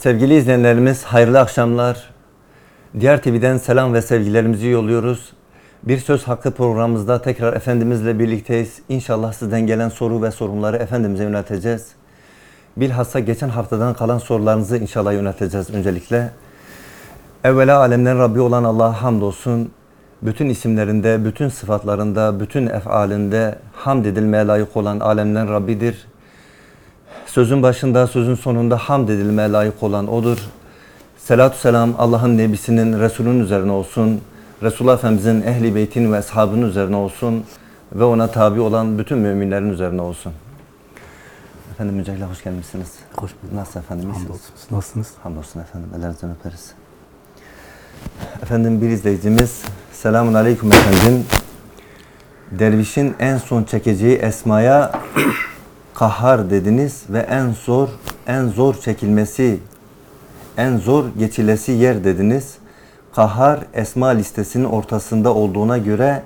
Sevgili izleyenlerimiz hayırlı akşamlar. Diğer TV'den selam ve sevgilerimizi yolluyoruz. Bir Söz Hakkı programımızda tekrar Efendimizle birlikteyiz. İnşallah sizden gelen soru ve sorunları Efendimiz'e yönelteceğiz. Bilhassa geçen haftadan kalan sorularınızı inşallah yönelteceğiz öncelikle. Evvela alemlerin Rabbi olan Allah'a hamdolsun. Bütün isimlerinde, bütün sıfatlarında, bütün efalinde hamd edilmeye layık olan alemlerin Rabbidir. Sözün başında, sözün sonunda hamd edilmeye layık olan O'dur. Selatü selam Allah'ın Nebisinin, Resulünün üzerine olsun. Resulullah Efendimizin ehli beytin ve ashabının üzerine olsun. Ve ona tabi olan bütün müminlerin üzerine olsun. Efendim Mücahil hoş gelmişsiniz. Hoş bulduk. Nasıl efendim? Hamdolsun. Nasılsınız? Hamdolsun efendim. Ellerinizden öperiz. Efendim bir izleyicimiz. Selamun aleyküm efendim. Dervişin en son çekeceği esmaya kahhar dediniz ve en zor en zor çekilmesi en zor geçilesi yer dediniz. Kahhar esma listesinin ortasında olduğuna göre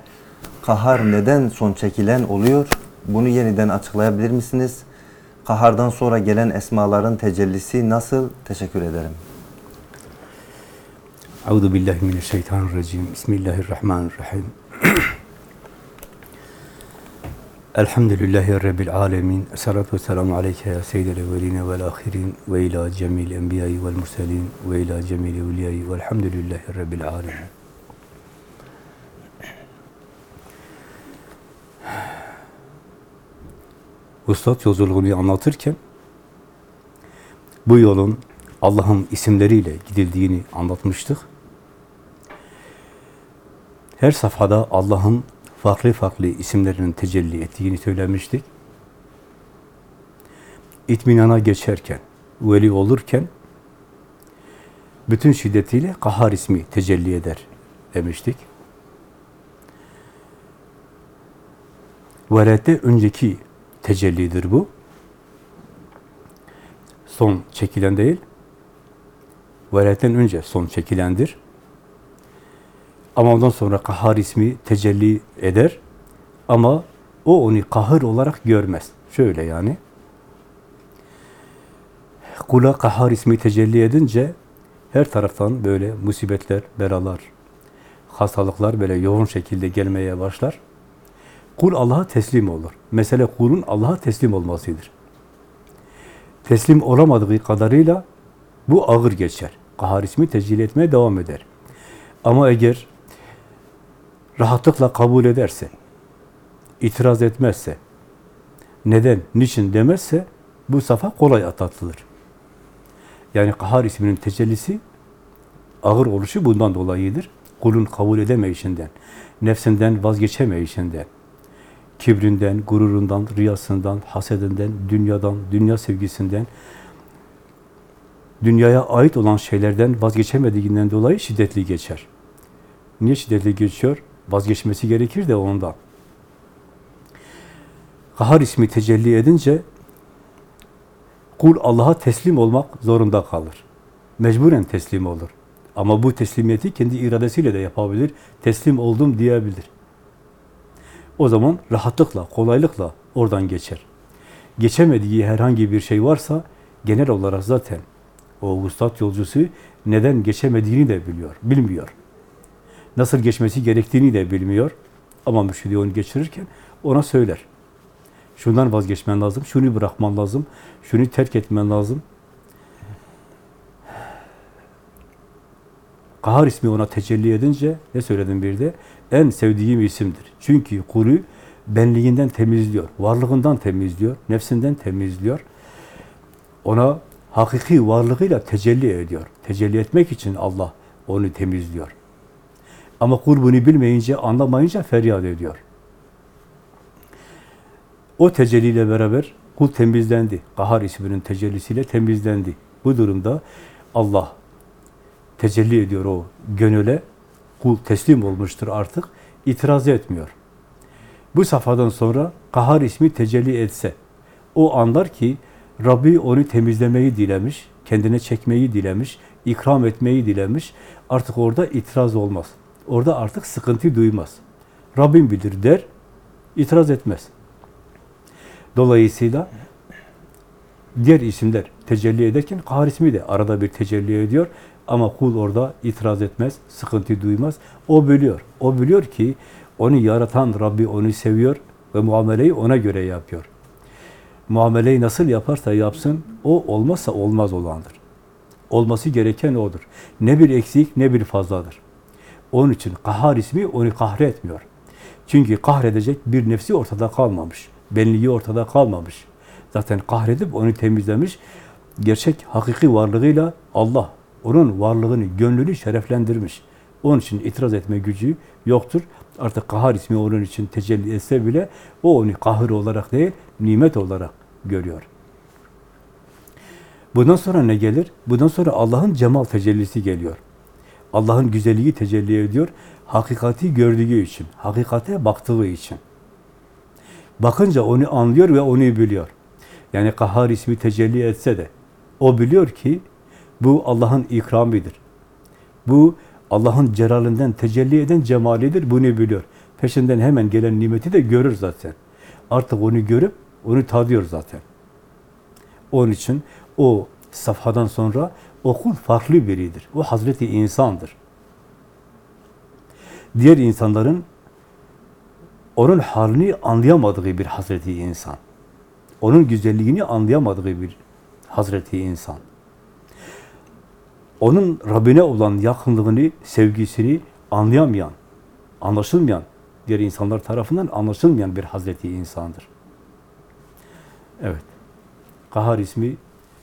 kahhar neden son çekilen oluyor? Bunu yeniden açıklayabilir misiniz? Kahardan sonra gelen esmaların tecellisi nasıl? Teşekkür ederim. Euzu billahi mineşşeytanirracim. Bismillahirrahmanirrahim. Elhamdülillahi Rabbil alemin. Esselatu vesselamu aleyke ya seyyidel evveline vel ahirin ve ila cemil enbiyayı vel murselin ve ila cemil evliyayı velhamdülillahi Rabbil alemin. Vuslat yolculuğunu anlatırken bu yolun Allah'ın isimleriyle gidildiğini anlatmıştık. Her safhada Allah'ın farklı farklı isimlerinin tecelli ettiğini söylemiştik. İtminana geçerken, veli olurken bütün şiddetiyle kahar ismi tecelli eder demiştik. Velette önceki tecellidir bu. Son çekilen değil, veletten önce son çekilendir. Ama ondan sonra kahar ismi tecelli eder. Ama o onu kahır olarak görmez. Şöyle yani. Kula kahar ismi tecelli edince her taraftan böyle musibetler, belalar, hastalıklar böyle yoğun şekilde gelmeye başlar. Kul Allah'a teslim olur. Mesele kulun Allah'a teslim olmasıdır. Teslim olamadığı kadarıyla bu ağır geçer. Kahar ismi tecelli etmeye devam eder. Ama eğer rahatlıkla kabul ederse, itiraz etmezse, neden, niçin demezse bu safa kolay atlatılır. Yani kahar isminin tecellisi ağır oluşu bundan dolayıdır. Kulun kabul edemeyişinden, nefsinden vazgeçemeyişinden, kibrinden, gururundan, riyasından, hasedinden, dünyadan, dünya sevgisinden, dünyaya ait olan şeylerden vazgeçemediğinden dolayı şiddetli geçer. Niye şiddetli geçiyor? Vazgeçmesi gerekir de ondan. Kahar ismi tecelli edince kul Allah'a teslim olmak zorunda kalır. Mecburen teslim olur. Ama bu teslimiyeti kendi iradesiyle de yapabilir. Teslim oldum diyebilir. O zaman rahatlıkla, kolaylıkla oradan geçer. Geçemediği herhangi bir şey varsa genel olarak zaten o vuslat yolcusu neden geçemediğini de biliyor, bilmiyor. Nasıl geçmesi gerektiğini de bilmiyor. Ama mürşidi onu geçirirken ona söyler. Şundan vazgeçmen lazım, şunu bırakman lazım, şunu terk etmen lazım. Kahar ismi ona tecelli edince ne söyledim bir de? En sevdiğim isimdir. Çünkü kulu benliğinden temizliyor, varlığından temizliyor, nefsinden temizliyor. Ona hakiki varlığıyla tecelli ediyor. Tecelli etmek için Allah onu temizliyor. Ama kul bunu bilmeyince, anlamayınca feryat ediyor. O tecelliyle beraber kul temizlendi. Kahar isminin tecellisiyle temizlendi. Bu durumda Allah tecelli ediyor o gönüle. Kul teslim olmuştur artık. itiraz etmiyor. Bu safhadan sonra kahar ismi tecelli etse, o anlar ki Rabbi onu temizlemeyi dilemiş, kendine çekmeyi dilemiş, ikram etmeyi dilemiş. Artık orada itiraz olmaz. Orada artık sıkıntı duymaz. Rabbim bilir der, itiraz etmez. Dolayısıyla diğer isimler tecelli ederken kahar ismi de arada bir tecelli ediyor. Ama kul orada itiraz etmez, sıkıntı duymaz. O biliyor. O biliyor ki onu yaratan Rabbi onu seviyor ve muameleyi ona göre yapıyor. Muameleyi nasıl yaparsa yapsın, o olmazsa olmaz olandır. Olması gereken odur. Ne bir eksik ne bir fazladır. Onun için kahar ismi onu kahretmiyor. Çünkü kahredecek bir nefsi ortada kalmamış. Benliği ortada kalmamış. Zaten kahredip onu temizlemiş. Gerçek, hakiki varlığıyla Allah onun varlığını, gönlünü şereflendirmiş. Onun için itiraz etme gücü yoktur. Artık kahar ismi onun için tecelli etse bile o onu kahır olarak değil, nimet olarak görüyor. Bundan sonra ne gelir? Bundan sonra Allah'ın cemal tecellisi geliyor. Allah'ın güzelliği tecelli ediyor. Hakikati gördüğü için, hakikate baktığı için. Bakınca onu anlıyor ve onu biliyor. Yani kahar ismi tecelli etse de o biliyor ki bu Allah'ın ikramidir. Bu Allah'ın celalinden tecelli eden cemalidir. Bunu biliyor. Peşinden hemen gelen nimeti de görür zaten. Artık onu görüp onu tadıyor zaten. Onun için o safhadan sonra okul farklı biridir. O Hazreti insandır. Diğer insanların onun halini anlayamadığı bir Hazreti insan. Onun güzelliğini anlayamadığı bir Hazreti insan. Onun Rabbine olan yakınlığını, sevgisini anlayamayan, anlaşılmayan, diğer insanlar tarafından anlaşılmayan bir Hazreti insandır. Evet. Kahar ismi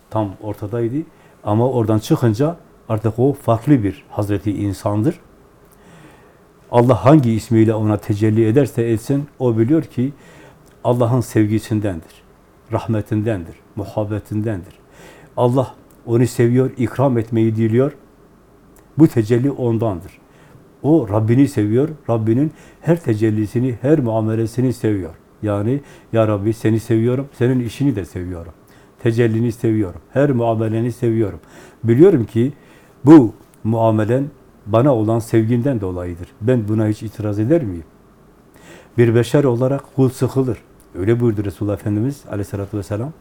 tam ortadaydı ama oradan çıkınca artık o farklı bir Hazreti insandır. Allah hangi ismiyle ona tecelli ederse etsin, o biliyor ki Allah'ın sevgisindendir, rahmetindendir, muhabbetindendir. Allah onu seviyor, ikram etmeyi diliyor. Bu tecelli ondandır. O Rabbini seviyor, Rabbinin her tecellisini, her muamelesini seviyor. Yani ya Rabbi seni seviyorum, senin işini de seviyorum. Tecellini seviyorum, her muameleni seviyorum. Biliyorum ki bu muamelen bana olan sevginden dolayıdır. Ben buna hiç itiraz eder miyim? Bir beşer olarak kul sıkılır. Öyle buyurdu Resulullah Efendimiz aleyhissalatü vesselam.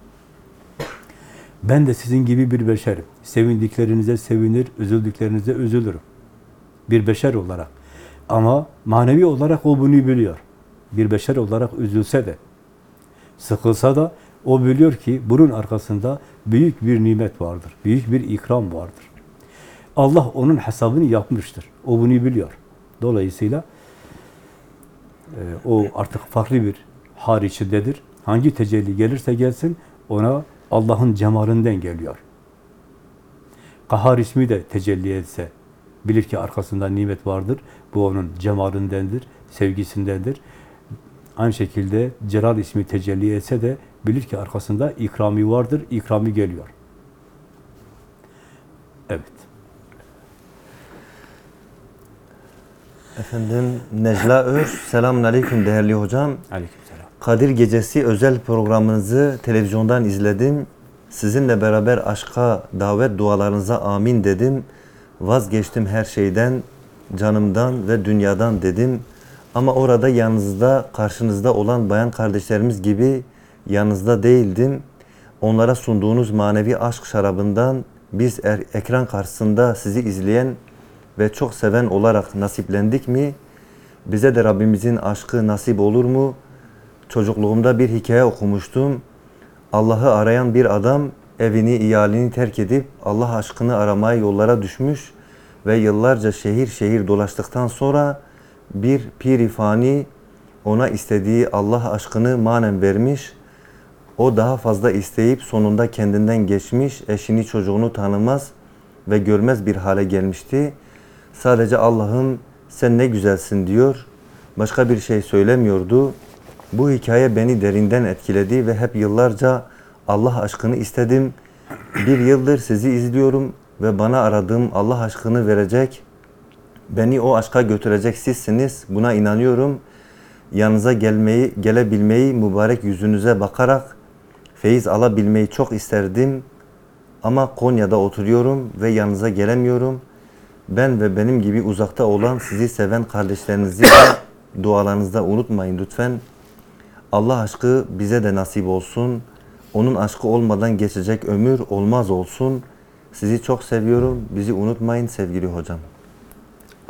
Ben de sizin gibi bir beşerim. Sevindiklerinize sevinir, üzüldüklerinize üzülürüm. Bir beşer olarak. Ama manevi olarak o bunu biliyor. Bir beşer olarak üzülse de, sıkılsa da o biliyor ki bunun arkasında büyük bir nimet vardır. Büyük bir ikram vardır. Allah onun hesabını yapmıştır. O bunu biliyor. Dolayısıyla e, o artık farklı bir har içindedir. Hangi tecelli gelirse gelsin ona Allah'ın cemalinden geliyor. Kahar ismi de tecelli etse bilir ki arkasında nimet vardır. Bu onun cemalindendir, sevgisindendir. Aynı şekilde Celal ismi tecelli etse de bilir ki arkasında ikrami vardır, ikrami geliyor. Evet. Efendim Necla Öz, selamun aleyküm değerli hocam. Aleykümselam. Kadir Gecesi özel programınızı televizyondan izledim. Sizinle beraber aşka davet dualarınıza amin dedim. Vazgeçtim her şeyden, canımdan ve dünyadan dedim. Ama orada yanınızda, karşınızda olan bayan kardeşlerimiz gibi yanınızda değildim. Onlara sunduğunuz manevi aşk şarabından biz er- ekran karşısında sizi izleyen ve çok seven olarak nasiplendik mi? Bize de Rabbimizin aşkı nasip olur mu? Çocukluğumda bir hikaye okumuştum. Allah'ı arayan bir adam evini, iyalini terk edip Allah aşkını aramaya yollara düşmüş ve yıllarca şehir şehir dolaştıktan sonra bir pirifani ona istediği Allah aşkını manen vermiş. O daha fazla isteyip sonunda kendinden geçmiş, eşini çocuğunu tanımaz ve görmez bir hale gelmişti. Sadece Allah'ım sen ne güzelsin diyor. Başka bir şey söylemiyordu. Bu hikaye beni derinden etkiledi ve hep yıllarca Allah aşkını istedim. Bir yıldır sizi izliyorum ve bana aradığım Allah aşkını verecek, beni o aşka götürecek sizsiniz. Buna inanıyorum. Yanınıza gelmeyi, gelebilmeyi mübarek yüzünüze bakarak feyiz alabilmeyi çok isterdim. Ama Konya'da oturuyorum ve yanınıza gelemiyorum. Ben ve benim gibi uzakta olan sizi seven kardeşlerinizi de dualarınızda unutmayın lütfen. Allah aşkı bize de nasip olsun. Onun aşkı olmadan geçecek ömür olmaz olsun. Sizi çok seviyorum. Bizi unutmayın sevgili hocam.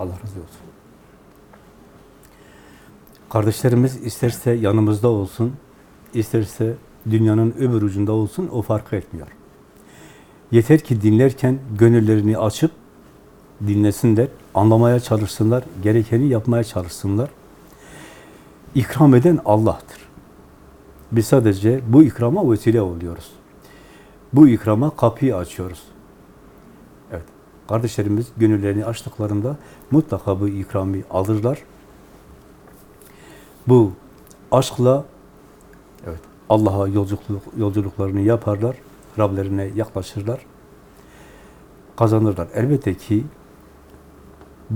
Allah razı olsun. Kardeşlerimiz isterse yanımızda olsun, isterse dünyanın öbür ucunda olsun o fark etmiyor. Yeter ki dinlerken gönüllerini açıp dinlesinler, anlamaya çalışsınlar, gerekeni yapmaya çalışsınlar. İkram eden Allah'tır. Biz sadece bu ikrama vesile oluyoruz. Bu ikrama kapıyı açıyoruz. Evet. Kardeşlerimiz gönüllerini açtıklarında mutlaka bu ikramı alırlar. Bu aşkla evet Allah'a yolculuk yolculuklarını yaparlar. Rablerine yaklaşırlar. Kazanırlar. Elbette ki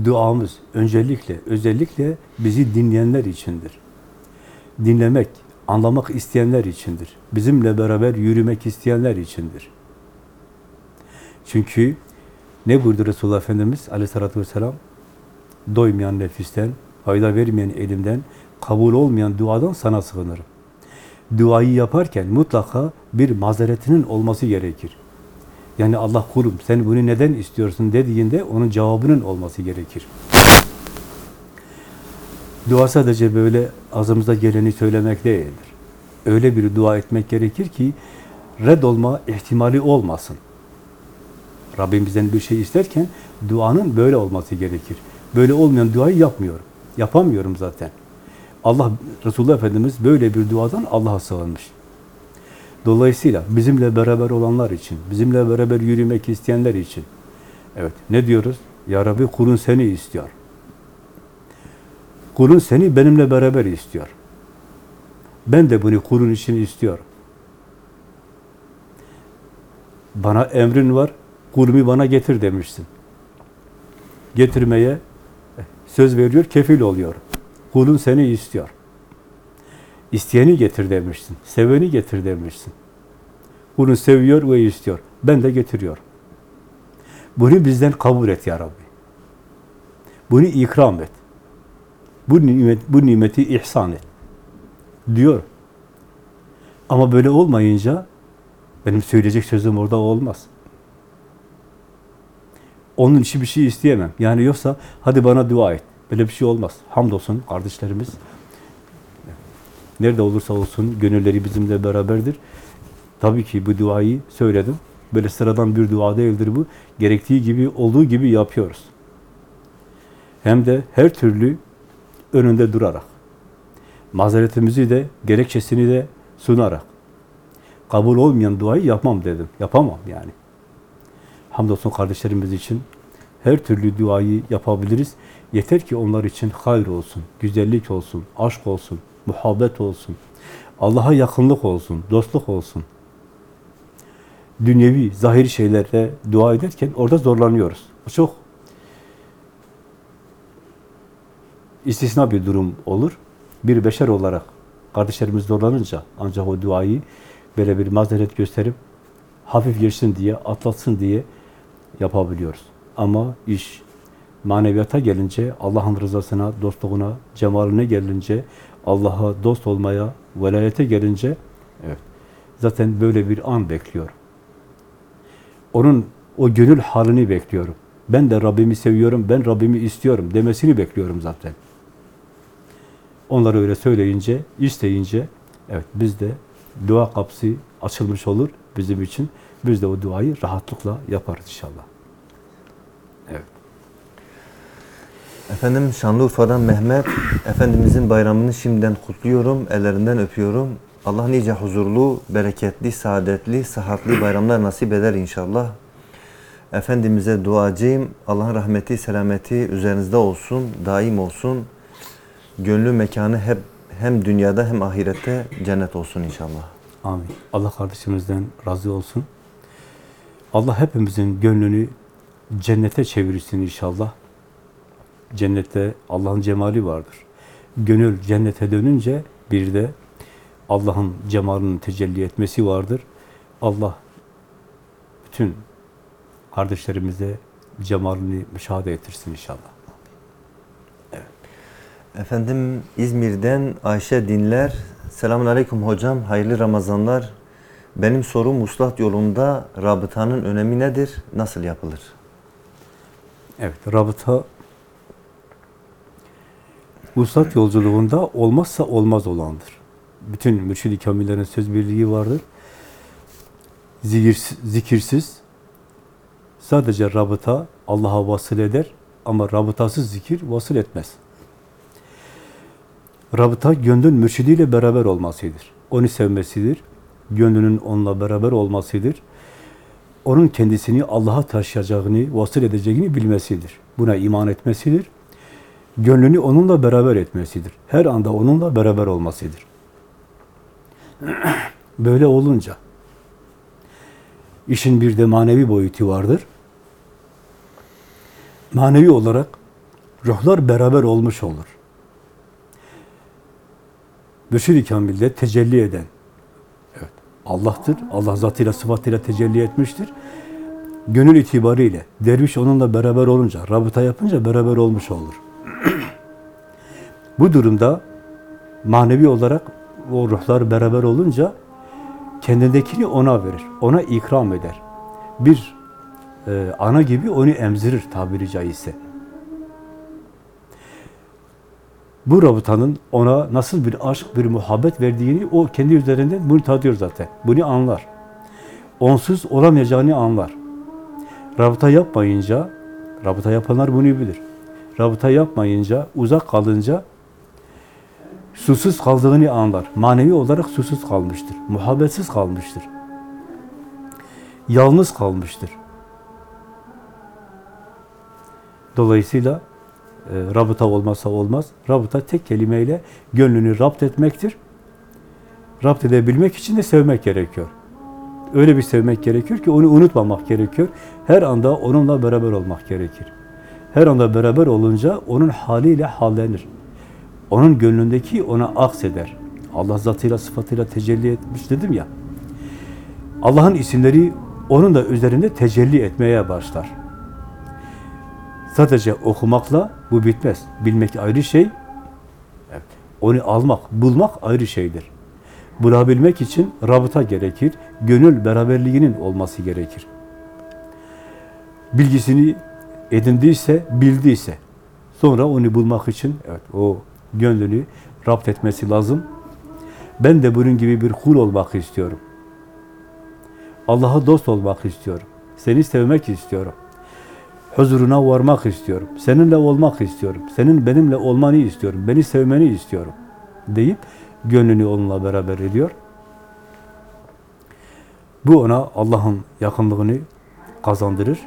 duamız öncelikle özellikle bizi dinleyenler içindir. Dinlemek, anlamak isteyenler içindir. Bizimle beraber yürümek isteyenler içindir. Çünkü ne buyurdu Resulullah Efendimiz aleyhissalatü vesselam? Doymayan nefisten, fayda vermeyen elimden, kabul olmayan duadan sana sığınırım. Duayı yaparken mutlaka bir mazeretinin olması gerekir. Yani Allah kulum sen bunu neden istiyorsun dediğinde onun cevabının olması gerekir. Dua sadece böyle ağzımıza geleni söylemek değildir. Öyle bir dua etmek gerekir ki red olma ihtimali olmasın. Rabbimizden bir şey isterken duanın böyle olması gerekir. Böyle olmayan duayı yapmıyorum. Yapamıyorum zaten. Allah Resulullah Efendimiz böyle bir duadan Allah'a sığınmış. Dolayısıyla bizimle beraber olanlar için, bizimle beraber yürümek isteyenler için evet ne diyoruz? Ya Rabbi kulun seni istiyor. Kulun seni benimle beraber istiyor. Ben de bunu kulun için istiyorum. Bana emrin var, kulumu bana getir demişsin. Getirmeye söz veriyor, kefil oluyor. Kulun seni istiyor. İsteyeni getir demişsin. Seveni getir demişsin. Kulun seviyor ve istiyor. Ben de getiriyorum. Bunu bizden kabul et ya Rabbi. Bunu ikram et. Bu nimet, bu nimeti ihsan et. Diyor. Ama böyle olmayınca benim söyleyecek sözüm orada olmaz. Onun için bir şey isteyemem. Yani yoksa hadi bana dua et. Böyle bir şey olmaz. Hamdolsun kardeşlerimiz. Nerede olursa olsun gönülleri bizimle beraberdir. Tabii ki bu duayı söyledim. Böyle sıradan bir dua değildir bu. Gerektiği gibi, olduğu gibi yapıyoruz. Hem de her türlü önünde durarak. Mazeretimizi de, gerekçesini de sunarak. Kabul olmayan duayı yapmam dedim. Yapamam yani. Hamdolsun kardeşlerimiz için her türlü duayı yapabiliriz. Yeter ki onlar için hayır olsun, güzellik olsun, aşk olsun, muhabbet olsun, Allah'a yakınlık olsun, dostluk olsun. Dünyevi, zahiri şeylere dua ederken orada zorlanıyoruz. Çok istisna bir durum olur. Bir beşer olarak kardeşlerimiz zorlanınca ancak o duayı böyle bir mazeret gösterip hafif geçsin diye, atlatsın diye yapabiliyoruz. Ama iş maneviyata gelince, Allah'ın rızasına, dostluğuna, cemaline gelince, Allah'a dost olmaya, velayete gelince, evet, zaten böyle bir an bekliyorum. Onun o gönül halini bekliyorum. Ben de Rabbimi seviyorum, ben Rabbimi istiyorum demesini bekliyorum zaten. Onları öyle söyleyince, isteyince, evet biz de dua kapısı açılmış olur bizim için. Biz de o duayı rahatlıkla yaparız inşallah. Evet. Efendim Şanlıurfa'dan Mehmet, Efendimizin bayramını şimdiden kutluyorum, ellerinden öpüyorum. Allah nice huzurlu, bereketli, saadetli, sıhhatli bayramlar nasip eder inşallah. Efendimiz'e duacıyım. Allah'ın rahmeti, selameti üzerinizde olsun, daim olsun. Gönlü mekanı hep hem dünyada hem ahirette cennet olsun inşallah. Amin. Allah kardeşimizden razı olsun. Allah hepimizin gönlünü cennete çevirsin inşallah. Cennette Allah'ın cemali vardır. Gönül cennete dönünce bir de Allah'ın cemalının tecelli etmesi vardır. Allah bütün kardeşlerimize cemalini müşahede ettirsin inşallah. Efendim İzmir'den Ayşe Dinler. Selamun Aleyküm hocam. Hayırlı Ramazanlar. Benim sorum muslat yolunda rabıtanın önemi nedir? Nasıl yapılır? Evet, rabıta Vuslat yolculuğunda olmazsa olmaz olandır. Bütün mürşid-i kamillerin söz birliği vardır. Zikirsiz, zikirsiz sadece rabıta Allah'a vasıl eder ama rabıtasız zikir vasıl etmez. Rabıta gönlün mürşidiyle beraber olmasıdır. Onu sevmesidir. Gönlünün onunla beraber olmasıdır. Onun kendisini Allah'a taşıyacağını, vasıl edeceğini bilmesidir. Buna iman etmesidir. Gönlünü onunla beraber etmesidir. Her anda onunla beraber olmasıdır. Böyle olunca işin bir de manevi boyutu vardır. Manevi olarak ruhlar beraber olmuş olur. Mürşid-i Kamil'de tecelli eden Allah'tır. Allah zatıyla, sıfatıyla tecelli etmiştir. Gönül itibariyle derviş onunla beraber olunca, rabıta yapınca beraber olmuş olur. Bu durumda manevi olarak o ruhlar beraber olunca kendindekini ona verir, ona ikram eder. Bir e, ana gibi onu emzirir tabiri caizse. Bu rabıtanın ona nasıl bir aşk, bir muhabbet verdiğini o kendi üzerinden bunu tadıyor zaten. Bunu anlar. Onsuz olamayacağını anlar. Rabıta yapmayınca, rabıta yapanlar bunu bilir. Rabıta yapmayınca, uzak kalınca susuz kaldığını anlar. Manevi olarak susuz kalmıştır. Muhabbetsiz kalmıştır. Yalnız kalmıştır. Dolayısıyla e, rabıta olmazsa olmaz. Rabıta tek kelimeyle gönlünü rapt etmektir. Rapt edebilmek için de sevmek gerekiyor. Öyle bir sevmek gerekiyor ki onu unutmamak gerekiyor. Her anda onunla beraber olmak gerekir. Her anda beraber olunca onun haliyle hallenir. Onun gönlündeki ona akseder. Allah zatıyla, sıfatıyla tecelli etmiş dedim ya. Allah'ın isimleri onun da üzerinde tecelli etmeye başlar. Sadece okumakla bu bitmez. Bilmek ayrı şey. Evet. Onu almak, bulmak ayrı şeydir. Bulabilmek için rabıta gerekir. Gönül beraberliğinin olması gerekir. Bilgisini edindiyse, bildiyse, sonra onu bulmak için evet o gönlünü rapt etmesi lazım. Ben de bunun gibi bir kul olmak istiyorum. Allah'a dost olmak istiyorum. Seni sevmek istiyorum. Huzuruna varmak istiyorum. Seninle olmak istiyorum. Senin benimle olmanı istiyorum. Beni sevmeni istiyorum. Deyip gönlünü onunla beraber ediyor. Bu ona Allah'ın yakınlığını kazandırır.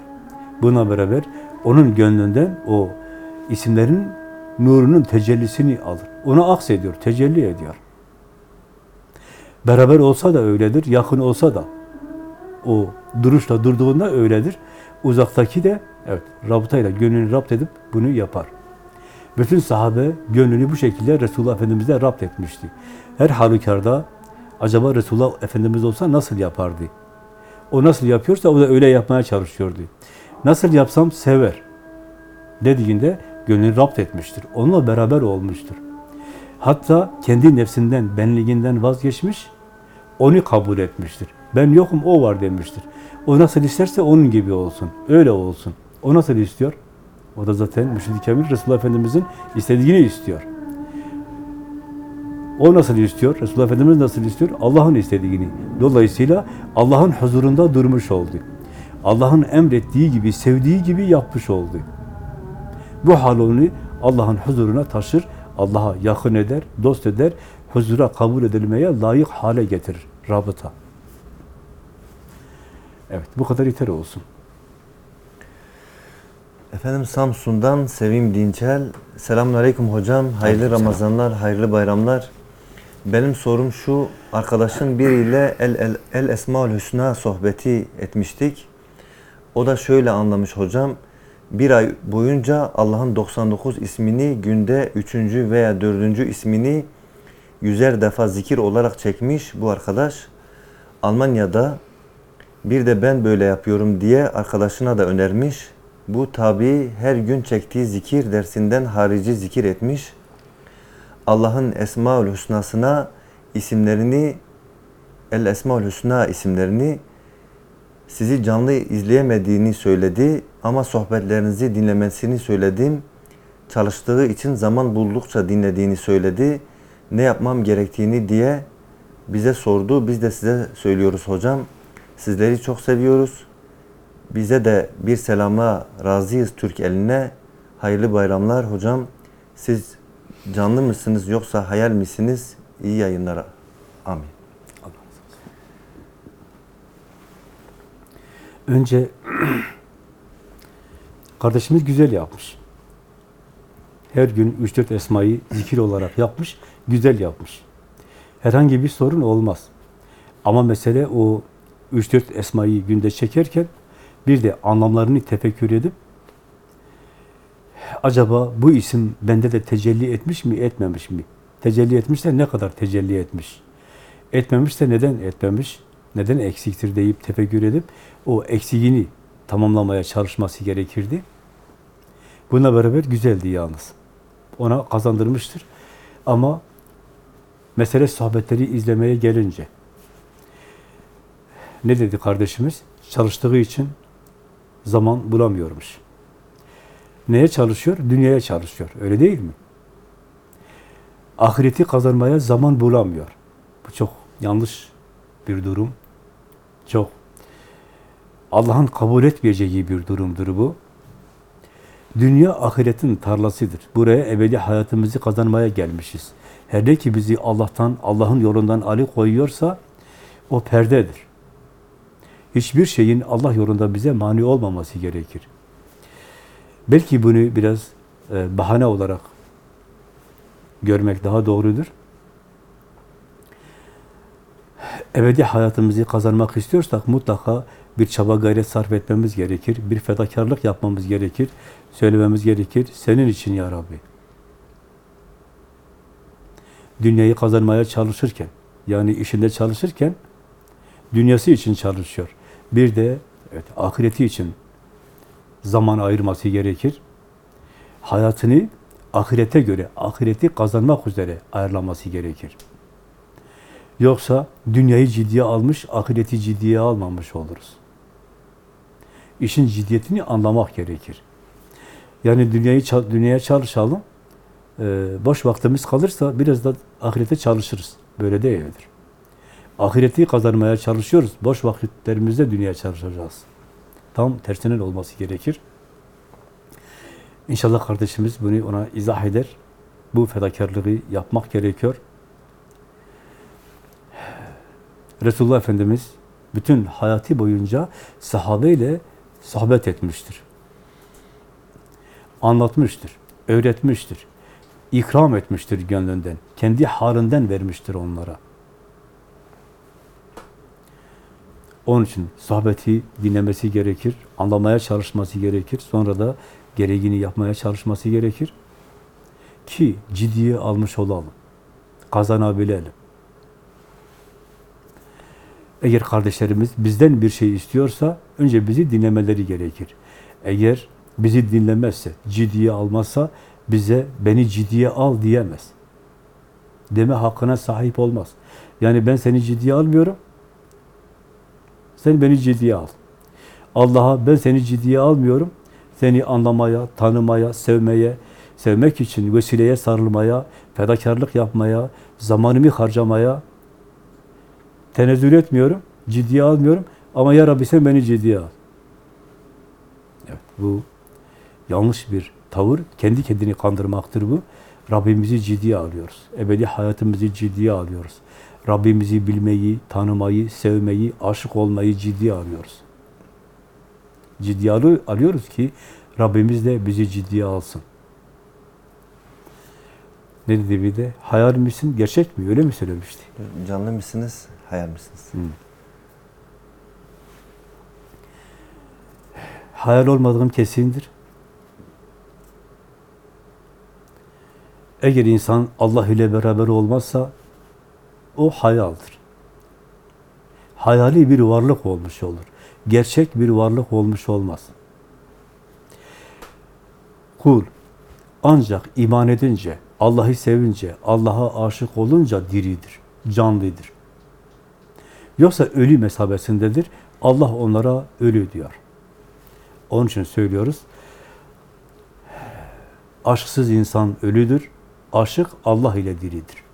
Buna beraber onun gönlünden o isimlerin nurunun tecellisini alır. Ona aksediyor, tecelli ediyor. Beraber olsa da öyledir, yakın olsa da o duruşla durduğunda öyledir. Uzaktaki de evet rabıtayla gönlünü rapt edip bunu yapar. Bütün sahabe gönlünü bu şekilde Resulullah Efendimiz'e rapt etmişti. Her halükarda acaba Resulullah Efendimiz olsa nasıl yapardı? O nasıl yapıyorsa o da öyle yapmaya çalışıyordu. Nasıl yapsam sever dediğinde gönlünü rapt etmiştir. Onunla beraber olmuştur. Hatta kendi nefsinden, benliğinden vazgeçmiş, onu kabul etmiştir. Ben yokum, o var demiştir. O nasıl isterse onun gibi olsun, öyle olsun. O nasıl istiyor? O da zaten Mürşid-i Kamil Resulullah Efendimiz'in istediğini istiyor. O nasıl istiyor? Resulullah Efendimiz nasıl istiyor? Allah'ın istediğini. Dolayısıyla Allah'ın huzurunda durmuş oldu. Allah'ın emrettiği gibi, sevdiği gibi yapmış oldu. Bu hal onu Allah'ın huzuruna taşır, Allah'a yakın eder, dost eder, huzura kabul edilmeye layık hale getirir. Rabıta. Evet, bu kadar yeter olsun. Efendim Samsun'dan Sevim Dinçel. Selamünaleyküm hocam. Hayırlı Aleykümselam. Ramazanlar, hayırlı bayramlar. Benim sorum şu. Arkadaşın biriyle El, El, El Esmaül Hüsna sohbeti etmiştik. O da şöyle anlamış hocam. Bir ay boyunca Allah'ın 99 ismini günde 3. veya 4. ismini yüzer defa zikir olarak çekmiş bu arkadaş. Almanya'da bir de ben böyle yapıyorum diye arkadaşına da önermiş. Bu tabi her gün çektiği zikir dersinden harici zikir etmiş. Allah'ın Esmaül Hüsna'sına isimlerini El Esmaül Hüsna isimlerini sizi canlı izleyemediğini söyledi ama sohbetlerinizi dinlemesini söyledim. Çalıştığı için zaman buldukça dinlediğini söyledi. Ne yapmam gerektiğini diye bize sordu. Biz de size söylüyoruz hocam. Sizleri çok seviyoruz. Bize de bir selama razıyız Türk eline. Hayırlı bayramlar hocam. Siz canlı mısınız yoksa hayal misiniz? İyi yayınlar. Amin. Önce kardeşimiz güzel yapmış. Her gün 3-4 esmayı zikir olarak yapmış, güzel yapmış. Herhangi bir sorun olmaz. Ama mesele o 3-4 esmayı günde çekerken bir de anlamlarını tefekkür edip acaba bu isim bende de tecelli etmiş mi, etmemiş mi? Tecelli etmişse ne kadar tecelli etmiş? Etmemişse neden etmemiş? Neden eksiktir deyip tefekkür edip o eksiğini tamamlamaya çalışması gerekirdi. Buna beraber güzeldi yalnız. Ona kazandırmıştır. Ama mesele sohbetleri izlemeye gelince ne dedi kardeşimiz? Çalıştığı için zaman bulamıyormuş. Neye çalışıyor? Dünyaya çalışıyor. Öyle değil mi? Ahireti kazanmaya zaman bulamıyor. Bu çok yanlış bir durum. Çok Allah'ın kabul etmeyeceği bir durumdur bu. Dünya ahiretin tarlasıdır. Buraya ebedi hayatımızı kazanmaya gelmişiz. Her ne ki bizi Allah'tan, Allah'ın yolundan ali koyuyorsa o perdedir. Hiçbir şeyin Allah yolunda bize mani olmaması gerekir. Belki bunu biraz e, bahane olarak görmek daha doğrudur. Ebedi hayatımızı kazanmak istiyorsak mutlaka bir çaba gayret sarf etmemiz gerekir. Bir fedakarlık yapmamız gerekir. Söylememiz gerekir. Senin için ya Rabbi. Dünyayı kazanmaya çalışırken, yani işinde çalışırken dünyası için çalışıyor. Bir de evet, ahireti için zaman ayırması gerekir. Hayatını ahirete göre, ahireti kazanmak üzere ayarlaması gerekir. Yoksa dünyayı ciddiye almış, ahireti ciddiye almamış oluruz. İşin ciddiyetini anlamak gerekir. Yani dünyayı dünyaya çalışalım, boş vaktimiz kalırsa biraz da ahirete çalışırız. Böyle değildir. Ahireti kazanmaya çalışıyoruz. Boş vakitlerimizde dünyaya çalışacağız. Tam tersinin olması gerekir. İnşallah kardeşimiz bunu ona izah eder. Bu fedakarlığı yapmak gerekiyor. Resulullah Efendimiz bütün hayatı boyunca sahabeyle sohbet etmiştir. Anlatmıştır, öğretmiştir, ikram etmiştir gönlünden, kendi halinden vermiştir onlara. Onun için sohbeti dinlemesi gerekir, anlamaya çalışması gerekir, sonra da gereğini yapmaya çalışması gerekir ki ciddiye almış olalım, kazanabilelim. Eğer kardeşlerimiz bizden bir şey istiyorsa önce bizi dinlemeleri gerekir. Eğer bizi dinlemezse, ciddiye almazsa bize beni ciddiye al diyemez. Deme hakkına sahip olmaz. Yani ben seni ciddiye almıyorum, sen beni ciddiye al. Allah'a ben seni ciddiye almıyorum, seni anlamaya, tanımaya, sevmeye, sevmek için vesileye sarılmaya, fedakarlık yapmaya, zamanımı harcamaya tenezzül etmiyorum, ciddiye almıyorum ama ya Rabbi sen beni ciddiye al. Evet, bu yanlış bir tavır, kendi kendini kandırmaktır bu. Rabbimizi ciddiye alıyoruz. Ebedi hayatımızı ciddiye alıyoruz. Rabbimizi bilmeyi, tanımayı, sevmeyi, aşık olmayı ciddiye alıyoruz. Ciddiye alıyoruz ki Rabbimiz de bizi ciddiye alsın. Ne dedi bir de? Hayal misin, gerçek mi? Öyle mi söylemişti? Canlı mısınız, hayal misiniz? Hı. Hayal olmadığım kesindir. Eğer insan Allah ile beraber olmazsa o hayaldir. Hayali bir varlık olmuş olur. Gerçek bir varlık olmuş olmaz. Kul ancak iman edince, Allah'ı sevince, Allah'a aşık olunca diridir, canlıdır. Yoksa ölü mesabesindedir. Allah onlara ölü diyor. Onun için söylüyoruz. Aşksız insan ölüdür. Aşık Allah ile diridir.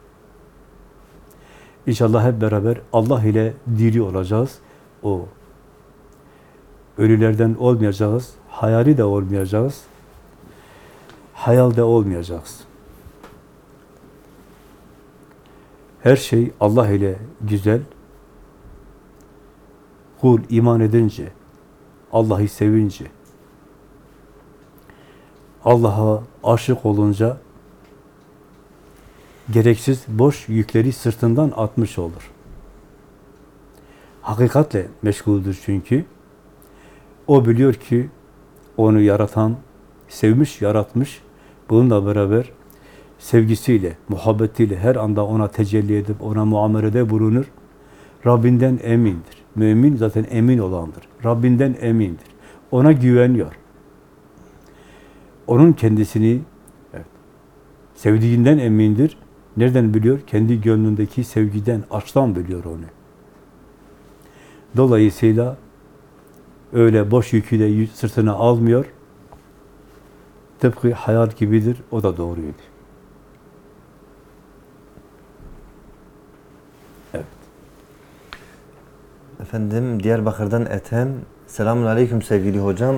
İnşallah hep beraber Allah ile diri olacağız. O ölülerden olmayacağız. Hayali de olmayacağız. Hayalde olmayacağız. Her şey Allah ile güzel. Kul iman edince, Allah'ı sevince, Allah'a aşık olunca gereksiz boş yükleri sırtından atmış olur. Hakikatle meşguldür çünkü. O biliyor ki onu yaratan, sevmiş, yaratmış. Bununla beraber sevgisiyle, muhabbetiyle her anda ona tecelli edip ona muamelede bulunur. Rabbinden emindir. Mümin zaten emin olandır. Rabbinden emindir. Ona güveniyor. Onun kendisini evet, sevdiğinden emindir. Nereden biliyor? Kendi gönlündeki sevgiden, açtan biliyor onu. Dolayısıyla öyle boş yükü de sırtına almıyor. Tıpkı hayal gibidir. O da doğruydu. Efendim Diyarbakır'dan Ethem. Selamun Aleyküm sevgili hocam.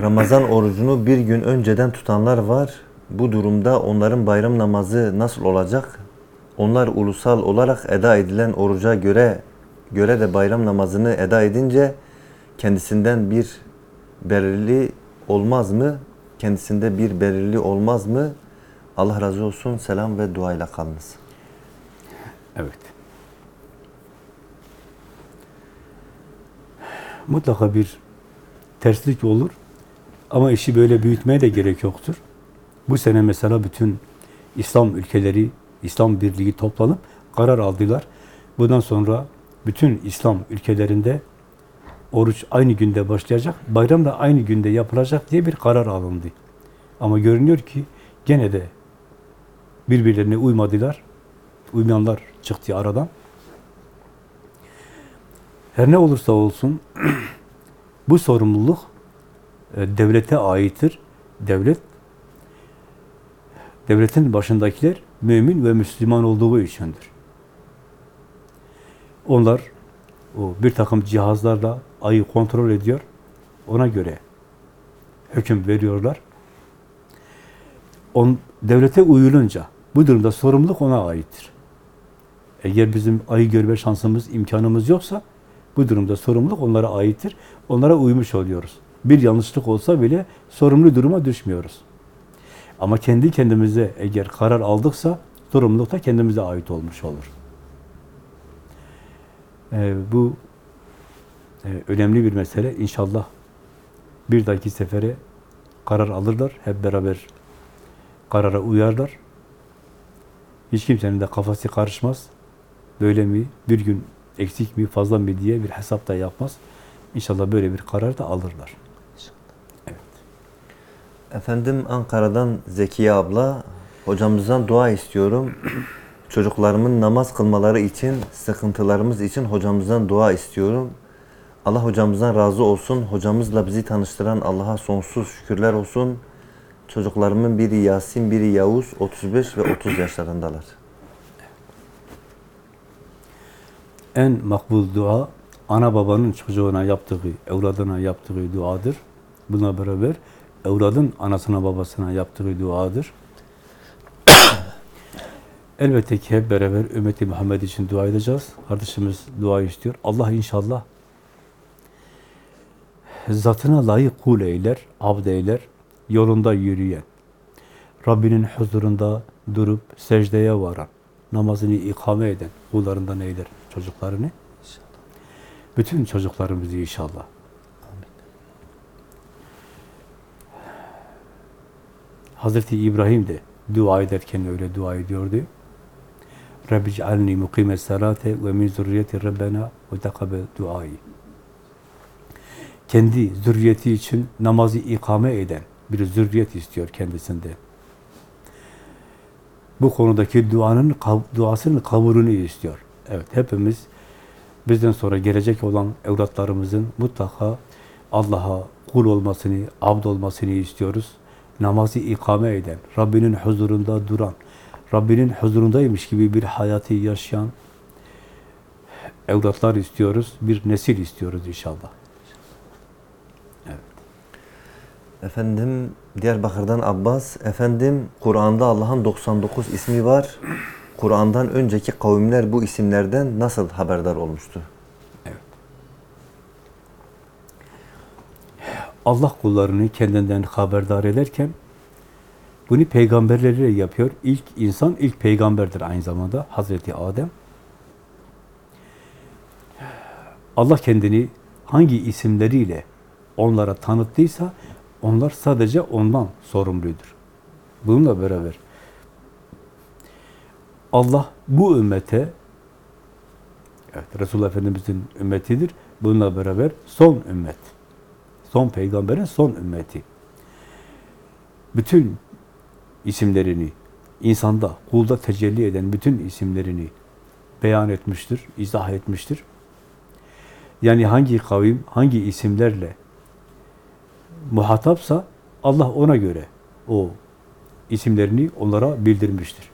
Ramazan orucunu bir gün önceden tutanlar var. Bu durumda onların bayram namazı nasıl olacak? Onlar ulusal olarak eda edilen oruca göre göre de bayram namazını eda edince kendisinden bir belirli olmaz mı? Kendisinde bir belirli olmaz mı? Allah razı olsun. Selam ve duayla kalınız. Evet. Mutlaka bir terslik olur. Ama işi böyle büyütmeye de gerek yoktur. Bu sene mesela bütün İslam ülkeleri, İslam Birliği toplanıp karar aldılar. Bundan sonra bütün İslam ülkelerinde oruç aynı günde başlayacak, bayram da aynı günde yapılacak diye bir karar alındı. Ama görünüyor ki gene de birbirlerine uymadılar. Uymayanlar çıktı aradan. Her ne olursa olsun bu sorumluluk e, devlete aittir. Devlet devletin başındakiler mümin ve Müslüman olduğu içindir. Onlar o bir takım cihazlarla ayı kontrol ediyor. Ona göre hüküm veriyorlar. On, devlete uyulunca bu durumda sorumluluk ona aittir. Eğer bizim ayı görme şansımız, imkanımız yoksa bu durumda sorumluluk onlara aittir. Onlara uymuş oluyoruz. Bir yanlışlık olsa bile sorumlu duruma düşmüyoruz. Ama kendi kendimize eğer karar aldıksa sorumluluk kendimize ait olmuş olur. Ee, bu e, önemli bir mesele. İnşallah bir dahaki sefere karar alırlar. Hep beraber karara uyarlar. Hiç kimsenin de kafası karışmaz. Böyle mi, bir gün eksik mi, fazla mı diye bir hesap da yapmaz. İnşallah böyle bir karar da alırlar. Efendim Ankara'dan Zekiye abla, hocamızdan dua istiyorum. Çocuklarımın namaz kılmaları için, sıkıntılarımız için hocamızdan dua istiyorum. Allah hocamızdan razı olsun. Hocamızla bizi tanıştıran Allah'a sonsuz şükürler olsun. Çocuklarımın biri Yasin, biri Yavuz, 35 ve 30 yaşlarındalar. En makbul dua, ana babanın çocuğuna yaptığı, evladına yaptığı duadır. Buna beraber evladın anasına babasına yaptığı duadır. Elbette ki hep beraber ümmeti Muhammed için dua edeceğiz. Kardeşimiz dua istiyor. Allah inşallah zatına layık kul eyler, abd eyler, yolunda yürüyen, Rabbinin huzurunda durup secdeye varan, namazını ikame eden kullarından eyler çocuklarını. Bütün çocuklarımızı inşallah. Hazreti İbrahim de dua ederken öyle dua ediyordu. Rabbi cealni mukime salate ve min zürriyeti Rabbena ve tekabbel duayı. Kendi zürriyeti için namazı ikame eden bir zürriyet istiyor kendisinde. Bu konudaki duanın duasının kabulünü istiyor. Evet, hepimiz bizden sonra gelecek olan evlatlarımızın mutlaka Allah'a kul olmasını, abd olmasını istiyoruz. Namazı ikame eden, Rabbinin huzurunda duran, Rabbinin huzurundaymış gibi bir hayatı yaşayan evlatlar istiyoruz, bir nesil istiyoruz inşallah. Efendim Diyarbakır'dan Abbas. Efendim Kur'an'da Allah'ın 99 ismi var. Kur'an'dan önceki kavimler bu isimlerden nasıl haberdar olmuştu? Allah kullarını kendinden haberdar ederken bunu peygamberleriyle yapıyor. İlk insan, ilk peygamberdir aynı zamanda Hazreti Adem. Allah kendini hangi isimleriyle onlara tanıttıysa onlar sadece ondan sorumludur. Bununla beraber Allah bu ümmete evet, Resulullah Efendimiz'in ümmetidir. Bununla beraber son ümmet. Son peygamberin son ümmeti. Bütün isimlerini, insanda, kulda tecelli eden bütün isimlerini beyan etmiştir, izah etmiştir. Yani hangi kavim, hangi isimlerle muhatapsa Allah ona göre o isimlerini onlara bildirmiştir.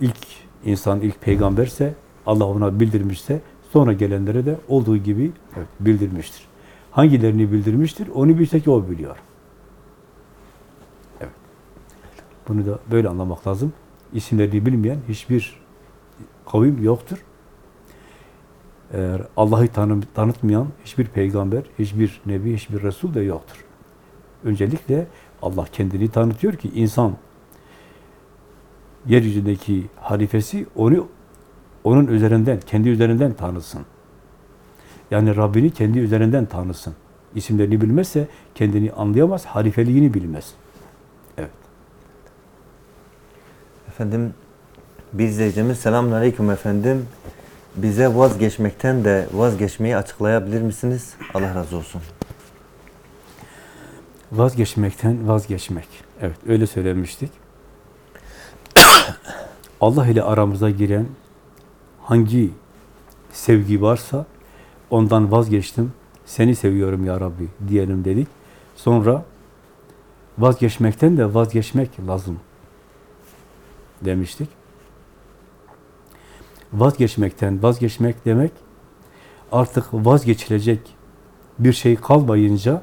İlk insan, ilk peygamberse Allah ona bildirmişse sonra gelenlere de olduğu gibi evet, bildirmiştir. Hangilerini bildirmiştir? Onu bir tek o biliyor. Evet. Bunu da böyle anlamak lazım. İsimlerini bilmeyen hiçbir kavim yoktur. Eğer Allah'ı tanı, tanıtmayan hiçbir peygamber, hiçbir nebi, hiçbir resul de yoktur. Öncelikle Allah kendini tanıtıyor ki insan yeryüzündeki halifesi onu onun üzerinden, kendi üzerinden tanısın. Yani Rabbini kendi üzerinden tanısın. İsimlerini bilmezse kendini anlayamaz, halifeliğini bilmez. Evet. Efendim bir izleyicimiz selamun aleyküm efendim. Bize vazgeçmekten de vazgeçmeyi açıklayabilir misiniz? Allah razı olsun. Vazgeçmekten vazgeçmek. Evet, öyle söylemiştik. Allah ile aramıza giren hangi sevgi varsa ondan vazgeçtim. Seni seviyorum ya Rabbi diyelim dedik. Sonra vazgeçmekten de vazgeçmek lazım demiştik. Vazgeçmekten vazgeçmek demek artık vazgeçilecek bir şey kalmayınca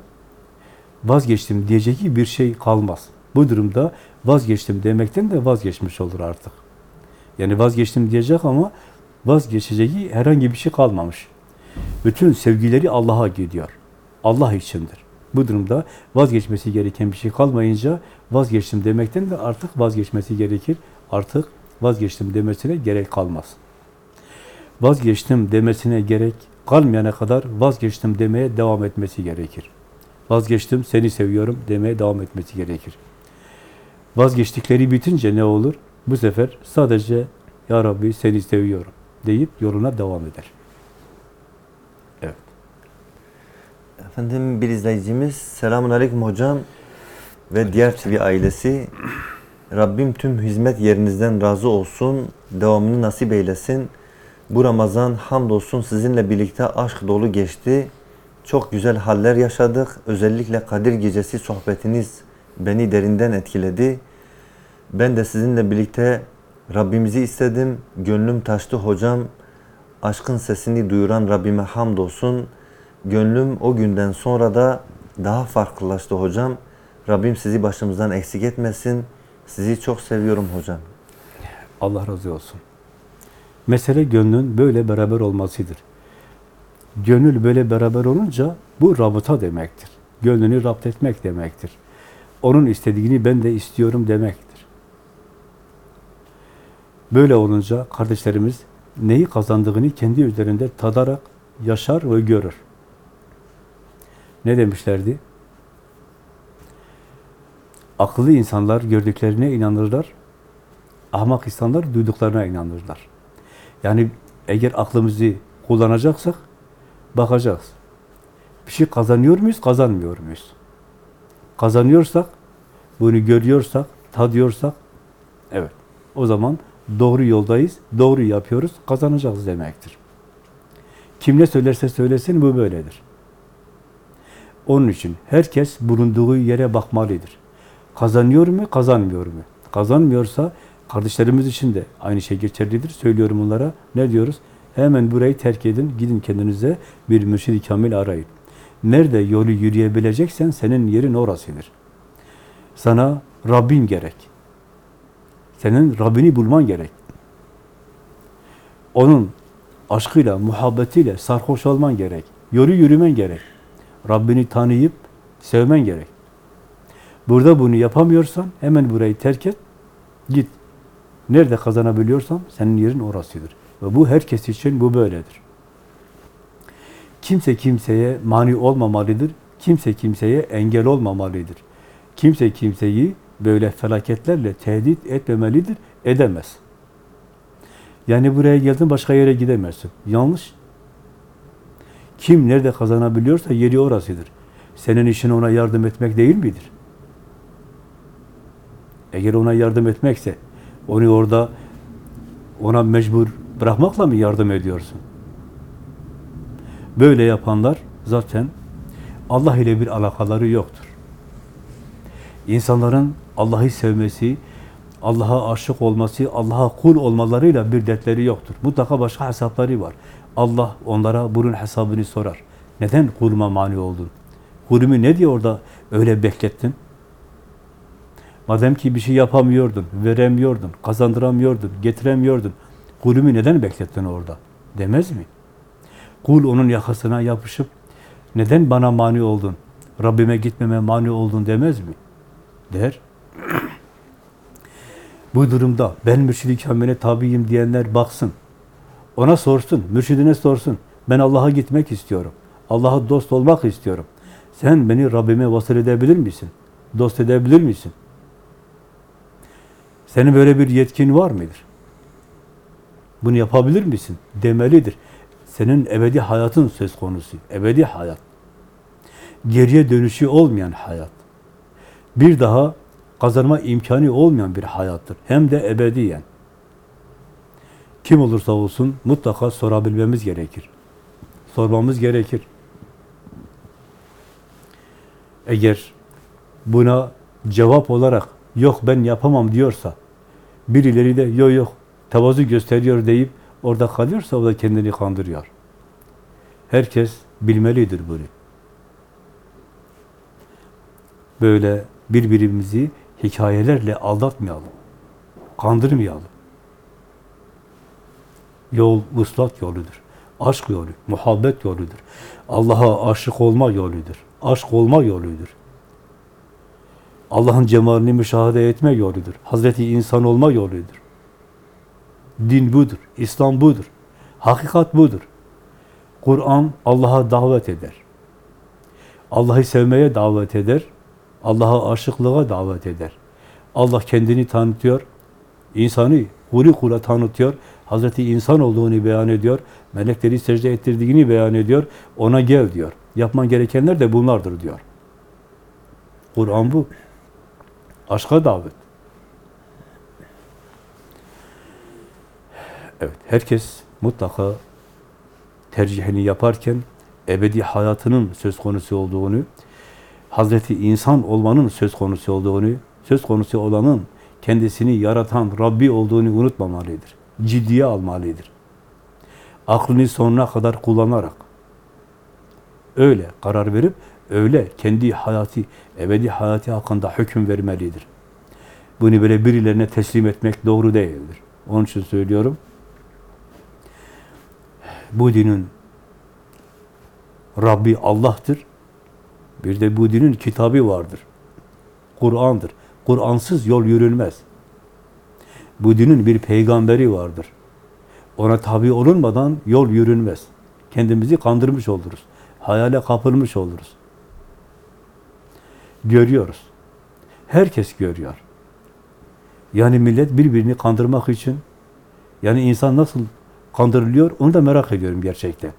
vazgeçtim diyecek bir şey kalmaz. Bu durumda vazgeçtim demekten de vazgeçmiş olur artık. Yani vazgeçtim diyecek ama vazgeçeceği herhangi bir şey kalmamış. Bütün sevgileri Allah'a gidiyor. Allah içindir. Bu durumda vazgeçmesi gereken bir şey kalmayınca vazgeçtim demekten de artık vazgeçmesi gerekir. Artık vazgeçtim demesine gerek kalmaz. Vazgeçtim demesine gerek kalmayana kadar vazgeçtim demeye devam etmesi gerekir. Vazgeçtim, seni seviyorum demeye devam etmesi gerekir. Vazgeçtikleri bitince ne olur? Bu sefer sadece Ya Rabbi seni seviyorum deyip yoluna devam eder. Evet. Efendim bir izleyicimiz selamun aleyküm hocam ve diğer TV ailesi. Rabbim tüm hizmet yerinizden razı olsun. Devamını nasip eylesin. Bu Ramazan hamdolsun sizinle birlikte aşk dolu geçti. Çok güzel haller yaşadık. Özellikle Kadir Gecesi sohbetiniz beni derinden etkiledi. Ben de sizinle birlikte Rabbimizi istedim. Gönlüm taştı hocam. Aşkın sesini duyuran Rabbime hamdolsun. Gönlüm o günden sonra da daha farklılaştı hocam. Rabbim sizi başımızdan eksik etmesin. Sizi çok seviyorum hocam. Allah razı olsun. Mesele gönlün böyle beraber olmasıdır. Gönül böyle beraber olunca bu rabıta demektir. Gönlünü rapt etmek demektir. Onun istediğini ben de istiyorum demektir. Böyle olunca kardeşlerimiz neyi kazandığını kendi üzerinde tadarak yaşar ve görür. Ne demişlerdi? Akıllı insanlar gördüklerine inanırlar. Ahmak insanlar duyduklarına inanırlar. Yani eğer aklımızı kullanacaksak bakacağız. Bir şey kazanıyor muyuz, kazanmıyor muyuz? Kazanıyorsak, bunu görüyorsak, tadıyorsak, evet. O zaman doğru yoldayız, doğru yapıyoruz, kazanacağız demektir. Kim ne söylerse söylesin bu böyledir. Onun için herkes bulunduğu yere bakmalıdır. Kazanıyor mu, kazanmıyor mu? Kazanmıyorsa kardeşlerimiz için de aynı şey geçerlidir. Söylüyorum onlara. Ne diyoruz? Hemen burayı terk edin, gidin kendinize bir mürşid-i kamil arayın. Nerede yolu yürüyebileceksen senin yerin orasıdır. Sana Rabbin gerek. Senin Rabbini bulman gerek. Onun aşkıyla, muhabbetiyle sarhoş olman gerek. Yolu yürümen gerek. Rabbini tanıyıp sevmen gerek. Burada bunu yapamıyorsan hemen burayı terk et, git. Nerede kazanabiliyorsan senin yerin orasıdır. Ve bu herkes için bu böyledir. Kimse kimseye mani olmamalıdır. Kimse kimseye engel olmamalıdır. Kimse kimseyi böyle felaketlerle tehdit etmemelidir, edemez. Yani buraya geldin başka yere gidemezsin. Yanlış. Kim nerede kazanabiliyorsa yeri orasıdır. Senin işin ona yardım etmek değil midir? Eğer ona yardım etmekse, onu orada ona mecbur bırakmakla mı yardım ediyorsun? Böyle yapanlar zaten Allah ile bir alakaları yoktur. İnsanların Allah'ı sevmesi, Allah'a aşık olması, Allah'a kul olmalarıyla bir dertleri yoktur. Mutlaka başka hesapları var. Allah onlara bunun hesabını sorar. Neden kuluma mani oldun? Kulumu ne diye orada öyle beklettin? Madem ki bir şey yapamıyordun, veremiyordun, kazandıramıyordun, getiremiyordun, kulumu neden beklettin orada? Demez mi? Kul onun yakasına yapışıp, neden bana mani oldun, Rabbime gitmeme mani oldun demez mi? Der. Bu durumda ben mürşid-i kamile tabiyim diyenler baksın. Ona sorsun, mürşidine sorsun. Ben Allah'a gitmek istiyorum. Allah'a dost olmak istiyorum. Sen beni Rabbime vasıl edebilir misin? Dost edebilir misin? Senin böyle bir yetkin var mıdır? Bunu yapabilir misin? Demelidir. Senin ebedi hayatın söz konusu. Ebedi hayat. Geriye dönüşü olmayan hayat. Bir daha kazanma imkanı olmayan bir hayattır. Hem de ebediyen. Kim olursa olsun mutlaka sorabilmemiz gerekir. Sormamız gerekir. Eğer buna cevap olarak yok ben yapamam diyorsa, birileri de yok yok tevazu gösteriyor deyip orada kalıyorsa o da kendini kandırıyor. Herkes bilmelidir bunu. Böyle birbirimizi hikayelerle aldatmayalım. Kandırmayalım. Yol vuslat yoludur. Aşk yolu, muhabbet yoludur. Allah'a aşık olma yoludur. Aşk olma yoludur. Allah'ın cemalini müşahede etme yoludur. Hazreti insan olma yoludur. Din budur. İslam budur. Hakikat budur. Kur'an Allah'a davet eder. Allah'ı sevmeye davet eder. Allah'a aşıklığa davet eder. Allah kendini tanıtıyor. insanı kulu kula tanıtıyor. Hazreti insan olduğunu beyan ediyor. Melekleri secde ettirdiğini beyan ediyor. Ona gel diyor. Yapman gerekenler de bunlardır diyor. Kur'an bu. Aşka davet. Evet, herkes mutlaka tercihini yaparken ebedi hayatının söz konusu olduğunu, Hazreti insan olmanın söz konusu olduğunu, söz konusu olanın kendisini yaratan Rabbi olduğunu unutmamalıdır. Ciddiye almalıdır. Aklını sonuna kadar kullanarak öyle karar verip öyle kendi hayatı, ebedi hayatı hakkında hüküm vermelidir. Bunu böyle birilerine teslim etmek doğru değildir. Onun için söylüyorum. Bu dinin Rabbi Allah'tır. Bir de bu dinin kitabı vardır. Kur'an'dır. Kur'ansız yol yürünmez. Bu dinin bir peygamberi vardır. Ona tabi olunmadan yol yürünmez. Kendimizi kandırmış oluruz. Hayale kapılmış oluruz. Görüyoruz. Herkes görüyor. Yani millet birbirini kandırmak için yani insan nasıl kandırılıyor onu da merak ediyorum gerçekten.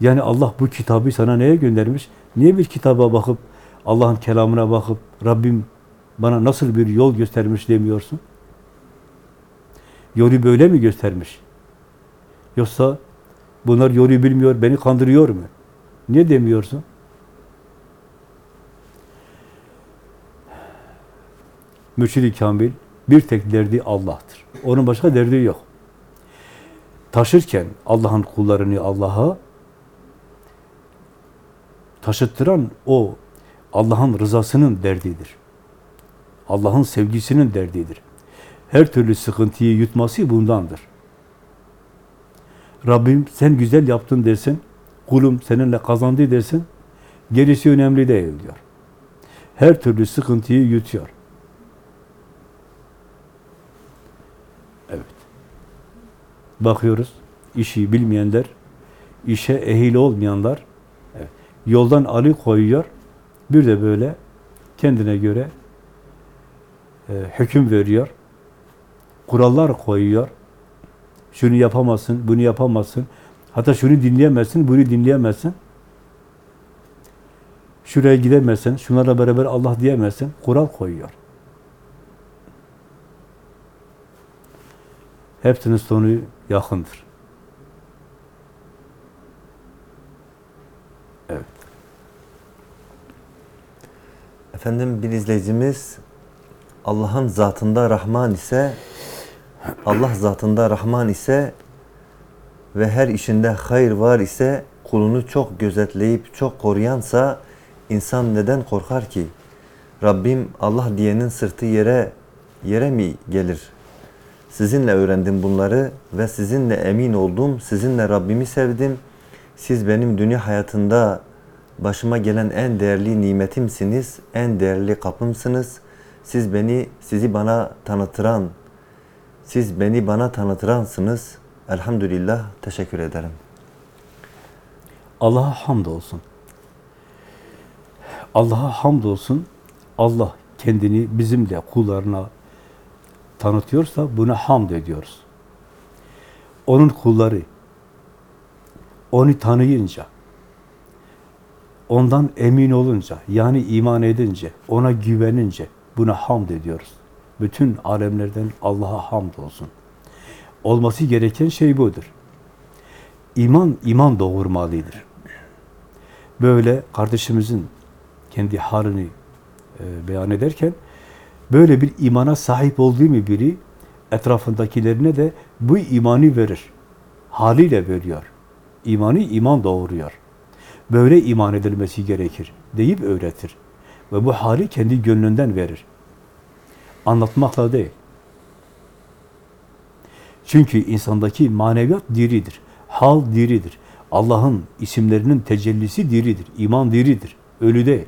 Yani Allah bu kitabı sana neye göndermiş? Niye bir kitaba bakıp, Allah'ın kelamına bakıp, Rabbim bana nasıl bir yol göstermiş demiyorsun? Yolu böyle mi göstermiş? Yoksa bunlar yolu bilmiyor, beni kandırıyor mu? Niye demiyorsun? Mürşid-i Kamil bir tek derdi Allah'tır. Onun başka derdi yok. Taşırken Allah'ın kullarını Allah'a taşıttıran o Allah'ın rızasının derdidir. Allah'ın sevgisinin derdidir. Her türlü sıkıntıyı yutması bundandır. Rabbim sen güzel yaptın dersin, kulum seninle kazandı dersin, gerisi önemli değil diyor. Her türlü sıkıntıyı yutuyor. Evet. Bakıyoruz, işi bilmeyenler, işe ehil olmayanlar, yoldan alı koyuyor, bir de böyle kendine göre e, hüküm veriyor, kurallar koyuyor, şunu yapamazsın, bunu yapamazsın, hatta şunu dinleyemezsin, bunu dinleyemezsin, şuraya gidemezsin, şunlarla beraber Allah diyemezsin, kural koyuyor. Hepsinin sonu yakındır. Efendim bir izleyicimiz Allah'ın zatında Rahman ise Allah zatında Rahman ise ve her işinde hayır var ise kulunu çok gözetleyip çok koruyansa insan neden korkar ki? Rabbim Allah diyenin sırtı yere yere mi gelir? Sizinle öğrendim bunları ve sizinle emin oldum. Sizinle Rabbimi sevdim. Siz benim dünya hayatında başıma gelen en değerli nimetimsiniz. En değerli kapımsınız. Siz beni, sizi bana tanıtıran, siz beni bana tanıtıransınız. Elhamdülillah teşekkür ederim. Allah'a hamdolsun. Allah'a hamdolsun. Allah kendini bizimle kullarına tanıtıyorsa buna hamd ediyoruz. Onun kulları onu tanıyınca, ondan emin olunca, yani iman edince, ona güvenince buna hamd ediyoruz. Bütün alemlerden Allah'a hamd olsun. Olması gereken şey budur. İman, iman doğurmalıdır. Böyle kardeşimizin kendi halini e, beyan ederken, böyle bir imana sahip olduğu mu biri, etrafındakilerine de bu imanı verir. Haliyle veriyor. İmanı iman doğuruyor. Böyle iman edilmesi gerekir deyip öğretir. Ve bu hali kendi gönlünden verir. Anlatmakla değil. Çünkü insandaki maneviyat diridir. Hal diridir. Allah'ın isimlerinin tecellisi diridir. İman diridir. Ölü değil.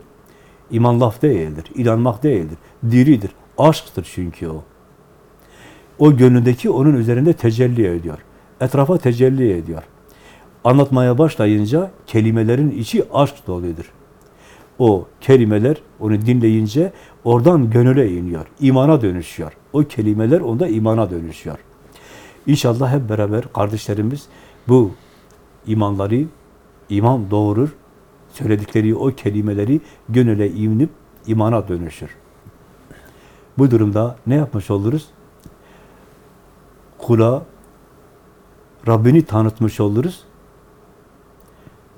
İman laf değildir. İnanmak değildir. Diridir. Aşktır çünkü o. O gönlündeki onun üzerinde tecelli ediyor. Etrafa tecelli ediyor. Anlatmaya başlayınca kelimelerin içi aşk doludur. O kelimeler onu dinleyince oradan gönüle iniyor. imana dönüşüyor. O kelimeler onda imana dönüşüyor. İnşallah hep beraber kardeşlerimiz bu imanları iman doğurur. Söyledikleri o kelimeleri gönüle inip imana dönüşür. Bu durumda ne yapmış oluruz? Kula Rabbini tanıtmış oluruz.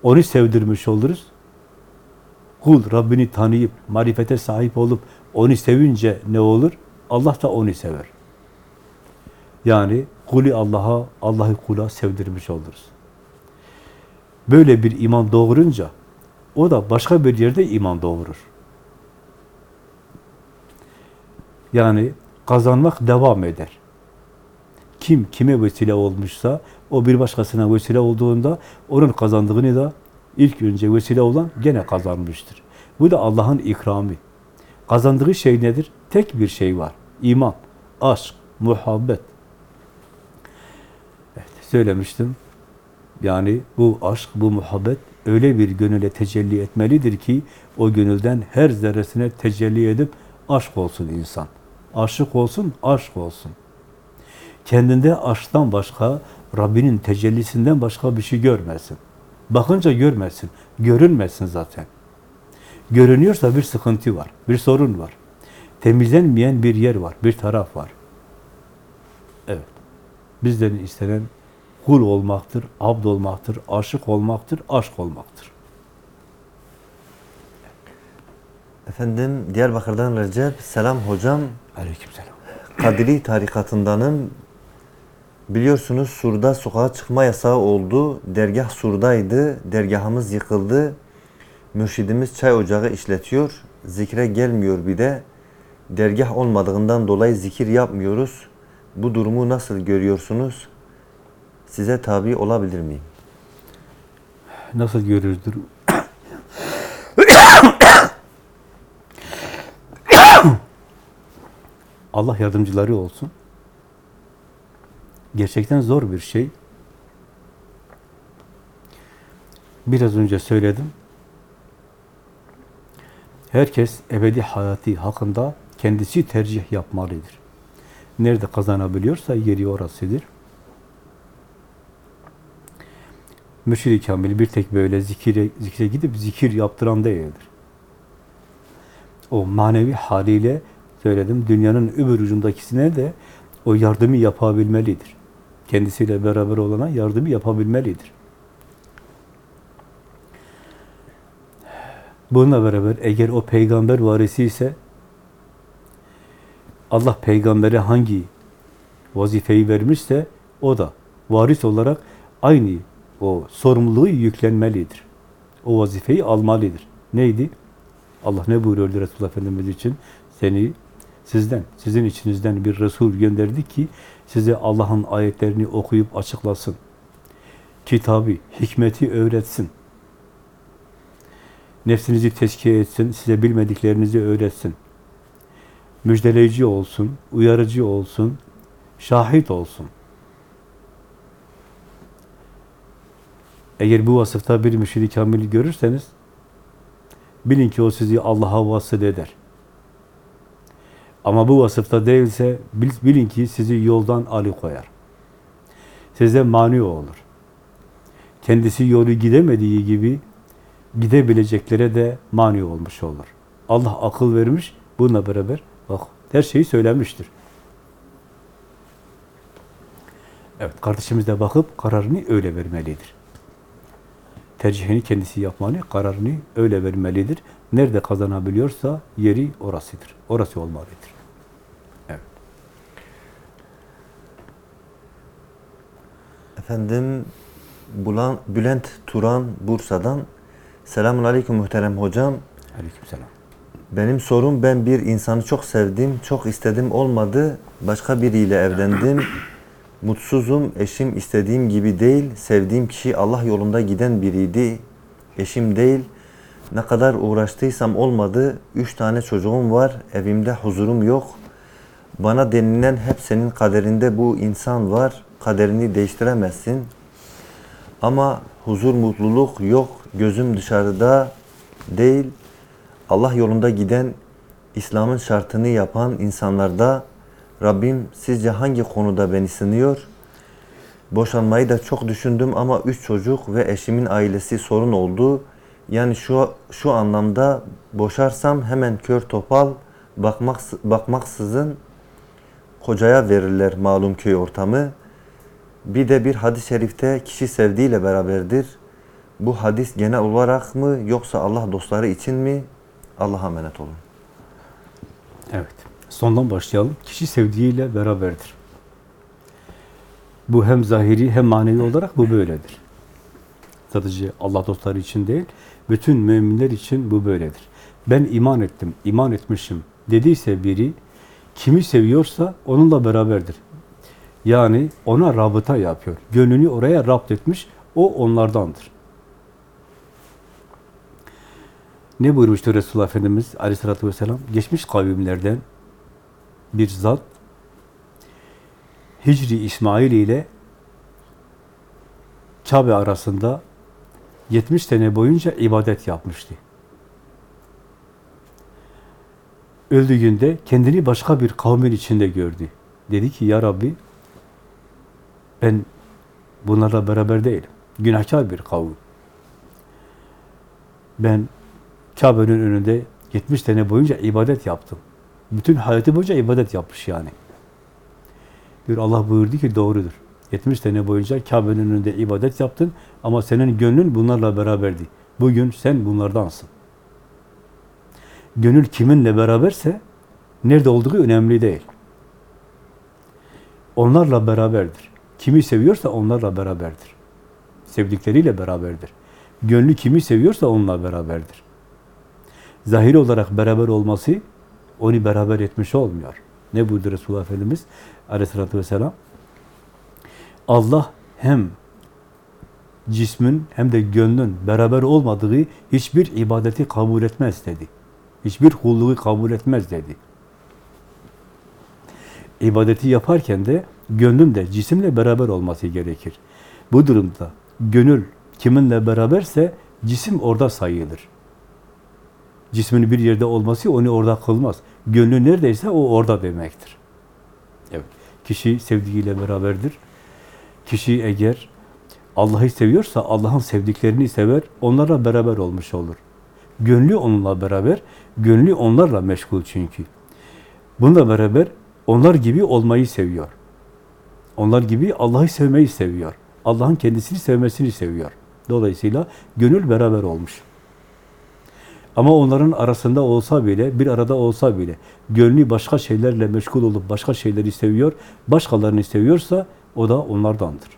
Onu sevdirmiş oluruz. Kul Rabbini tanıyıp, marifete sahip olup, onu sevince ne olur? Allah da onu sever. Yani kulü Allah'a, Allah'ı kula sevdirmiş oluruz. Böyle bir iman doğurunca, o da başka bir yerde iman doğurur. Yani kazanmak devam eder. Kim kime vesile olmuşsa, o bir başkasına vesile olduğunda, onun kazandığını da ilk önce vesile olan gene kazanmıştır. Bu da Allah'ın ikramı. Kazandığı şey nedir? Tek bir şey var. İman, aşk, muhabbet. Evet, söylemiştim. Yani bu aşk, bu muhabbet öyle bir gönüle tecelli etmelidir ki o gönülden her zerresine tecelli edip aşk olsun insan. Aşık olsun, aşk olsun. Kendinde aşktan başka, Rabbinin tecellisinden başka bir şey görmesin. Bakınca görmesin, görünmesin zaten. Görünüyorsa bir sıkıntı var, bir sorun var. temizlenmeyen bir yer var, bir taraf var. Evet. Bizden istenen kul olmaktır, abd olmaktır, aşık olmaktır, aşk olmaktır. Efendim Diyarbakır'dan Recep. Selam hocam. Aleykümselam. Kadiri tarikatındanım. Biliyorsunuz Sur'da sokağa çıkma yasağı oldu. Dergah Sur'daydı. Dergahımız yıkıldı. Mürşidimiz çay ocağı işletiyor. Zikre gelmiyor bir de. Dergah olmadığından dolayı zikir yapmıyoruz. Bu durumu nasıl görüyorsunuz? Size tabi olabilir miyim? Nasıl görürdür? Allah yardımcıları olsun. Gerçekten zor bir şey. Biraz önce söyledim. Herkes ebedi hayatı hakkında kendisi tercih yapmalıdır. Nerede kazanabiliyorsa yeri orasıdır. Mürşid-i Kamil bir tek böyle zikire, zikre gidip zikir yaptıran değildir. O manevi haliyle söyledim, dünyanın öbür ucundakisine de o yardımı yapabilmelidir. Kendisiyle beraber olana yardımı yapabilmelidir. Bununla beraber eğer o peygamber varisi ise Allah peygambere hangi vazifeyi vermişse o da varis olarak aynı o sorumluluğu yüklenmelidir. O vazifeyi almalıdır. Neydi? Allah ne buyuruyordu Resulullah Efendimiz için? Seni sizden, sizin içinizden bir Resul gönderdi ki size Allah'ın ayetlerini okuyup açıklasın. Kitabı, hikmeti öğretsin. Nefsinizi tezkiye etsin, size bilmediklerinizi öğretsin. Müjdeleyici olsun, uyarıcı olsun, şahit olsun. Eğer bu vasıfta bir müşri kamil görürseniz, bilin ki o sizi Allah'a vasıl eder. Ama bu vasıfta değilse, bil- bilin ki sizi yoldan alıkoyar. Size mani olur. Kendisi yolu gidemediği gibi, gidebileceklere de mani olmuş olur. Allah akıl vermiş, bununla beraber bak her şeyi söylemiştir. Evet, kardeşimiz de bakıp kararını öyle vermelidir. Tercihini kendisi yapmalı, kararını öyle vermelidir. Nerede kazanabiliyorsa yeri orasıdır. Orası olmalıdır. Efendim Bulan, Bülent Turan Bursa'dan Selamun Aleyküm muhterem hocam. Aleykümselam. Benim sorum ben bir insanı çok sevdim, çok istedim olmadı. Başka biriyle evlendim. Mutsuzum, eşim istediğim gibi değil. Sevdiğim kişi Allah yolunda giden biriydi. Eşim değil. Ne kadar uğraştıysam olmadı. Üç tane çocuğum var. Evimde huzurum yok. Bana denilen hep senin kaderinde bu insan var. Kaderini değiştiremezsin. Ama huzur, mutluluk yok. Gözüm dışarıda değil. Allah yolunda giden, İslam'ın şartını yapan insanlarda Rabbim sizce hangi konuda beni sınıyor? Boşanmayı da çok düşündüm ama üç çocuk ve eşimin ailesi sorun oldu. Yani şu şu anlamda boşarsam hemen kör topal bakmak bakmaksızın kocaya verirler malum köy ortamı. Bir de bir hadis-i şerifte kişi sevdiğiyle beraberdir. Bu hadis genel olarak mı yoksa Allah dostları için mi? Allah'a emanet olun. Evet. Sondan başlayalım. Kişi sevdiğiyle beraberdir. Bu hem zahiri hem manevi olarak bu böyledir. Sadece Allah dostları için değil, bütün müminler için bu böyledir. Ben iman ettim, iman etmişim dediyse biri, kimi seviyorsa onunla beraberdir. Yani ona rabıta yapıyor. Gönlünü oraya rapt etmiş, o onlardandır. Ne buyurmuştu Resulullah Efendimiz aleyhissalatü vesselam? Geçmiş kavimlerden bir zat Hicri İsmail ile Kabe arasında 70 sene boyunca ibadet yapmıştı. Öldüğünde kendini başka bir kavmin içinde gördü. Dedi ki ya Rabbi ben bunlarla beraber değilim. Günahkar bir kavim. Ben Kabe'nin önünde 70 sene boyunca ibadet yaptım. Bütün hayatı boyunca ibadet yapmış yani. Diyor Allah buyurdu ki doğrudur. 70 sene boyunca Kabe'nin önünde ibadet yaptın ama senin gönlün bunlarla beraberdi. Bugün sen bunlardansın. Gönül kiminle beraberse nerede olduğu önemli değil. Onlarla beraberdir. Kimi seviyorsa onlarla beraberdir. Sevdikleriyle beraberdir. Gönlü kimi seviyorsa onunla beraberdir. Zahir olarak beraber olması onu beraber etmiş olmuyor. Ne buyurdu Resulullah Efendimiz aleyhissalatü vesselam? Allah hem cismin hem de gönlün beraber olmadığı hiçbir ibadeti kabul etmez dedi. Hiçbir kulluğu kabul etmez dedi. İbadeti yaparken de gönlün de cisimle beraber olması gerekir. Bu durumda gönül kiminle beraberse cisim orada sayılır. Cismin bir yerde olması onu orada kılmaz. Gönlü neredeyse o orada demektir. Evet. Kişi sevdiğiyle beraberdir. Kişi eğer Allah'ı seviyorsa Allah'ın sevdiklerini sever, onlarla beraber olmuş olur. Gönlü onunla beraber, gönlü onlarla meşgul çünkü. Bununla beraber onlar gibi olmayı seviyor. Onlar gibi Allah'ı sevmeyi seviyor. Allah'ın kendisini sevmesini seviyor. Dolayısıyla gönül beraber olmuş. Ama onların arasında olsa bile, bir arada olsa bile, gönlü başka şeylerle meşgul olup başka şeyleri seviyor, başkalarını seviyorsa o da onlardandır.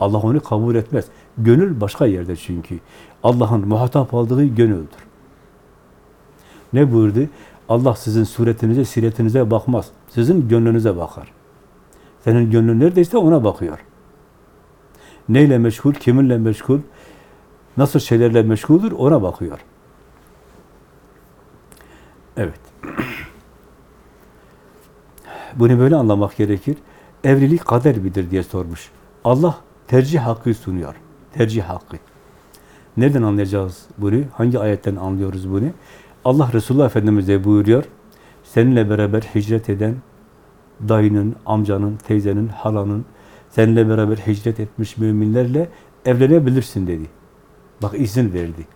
Allah onu kabul etmez. Gönül başka yerde çünkü. Allah'ın muhatap aldığı gönüldür. Ne buyurdu? Allah sizin suretinize, siretinize bakmaz. Sizin gönlünüze bakar. Senin gönlün neredeyse ona bakıyor. Neyle meşgul, kiminle meşgul, nasıl şeylerle meşguldür ona bakıyor. Evet. Bunu böyle anlamak gerekir. Evlilik kader midir diye sormuş. Allah tercih hakkı sunuyor. Tercih hakkı. Nereden anlayacağız bunu? Hangi ayetten anlıyoruz bunu? Allah Resulullah Efendimiz de buyuruyor. Seninle beraber hicret eden dayının, amcanın, teyzenin, halanın, seninle beraber hicret etmiş müminlerle evlenebilirsin dedi. Bak izin verdi.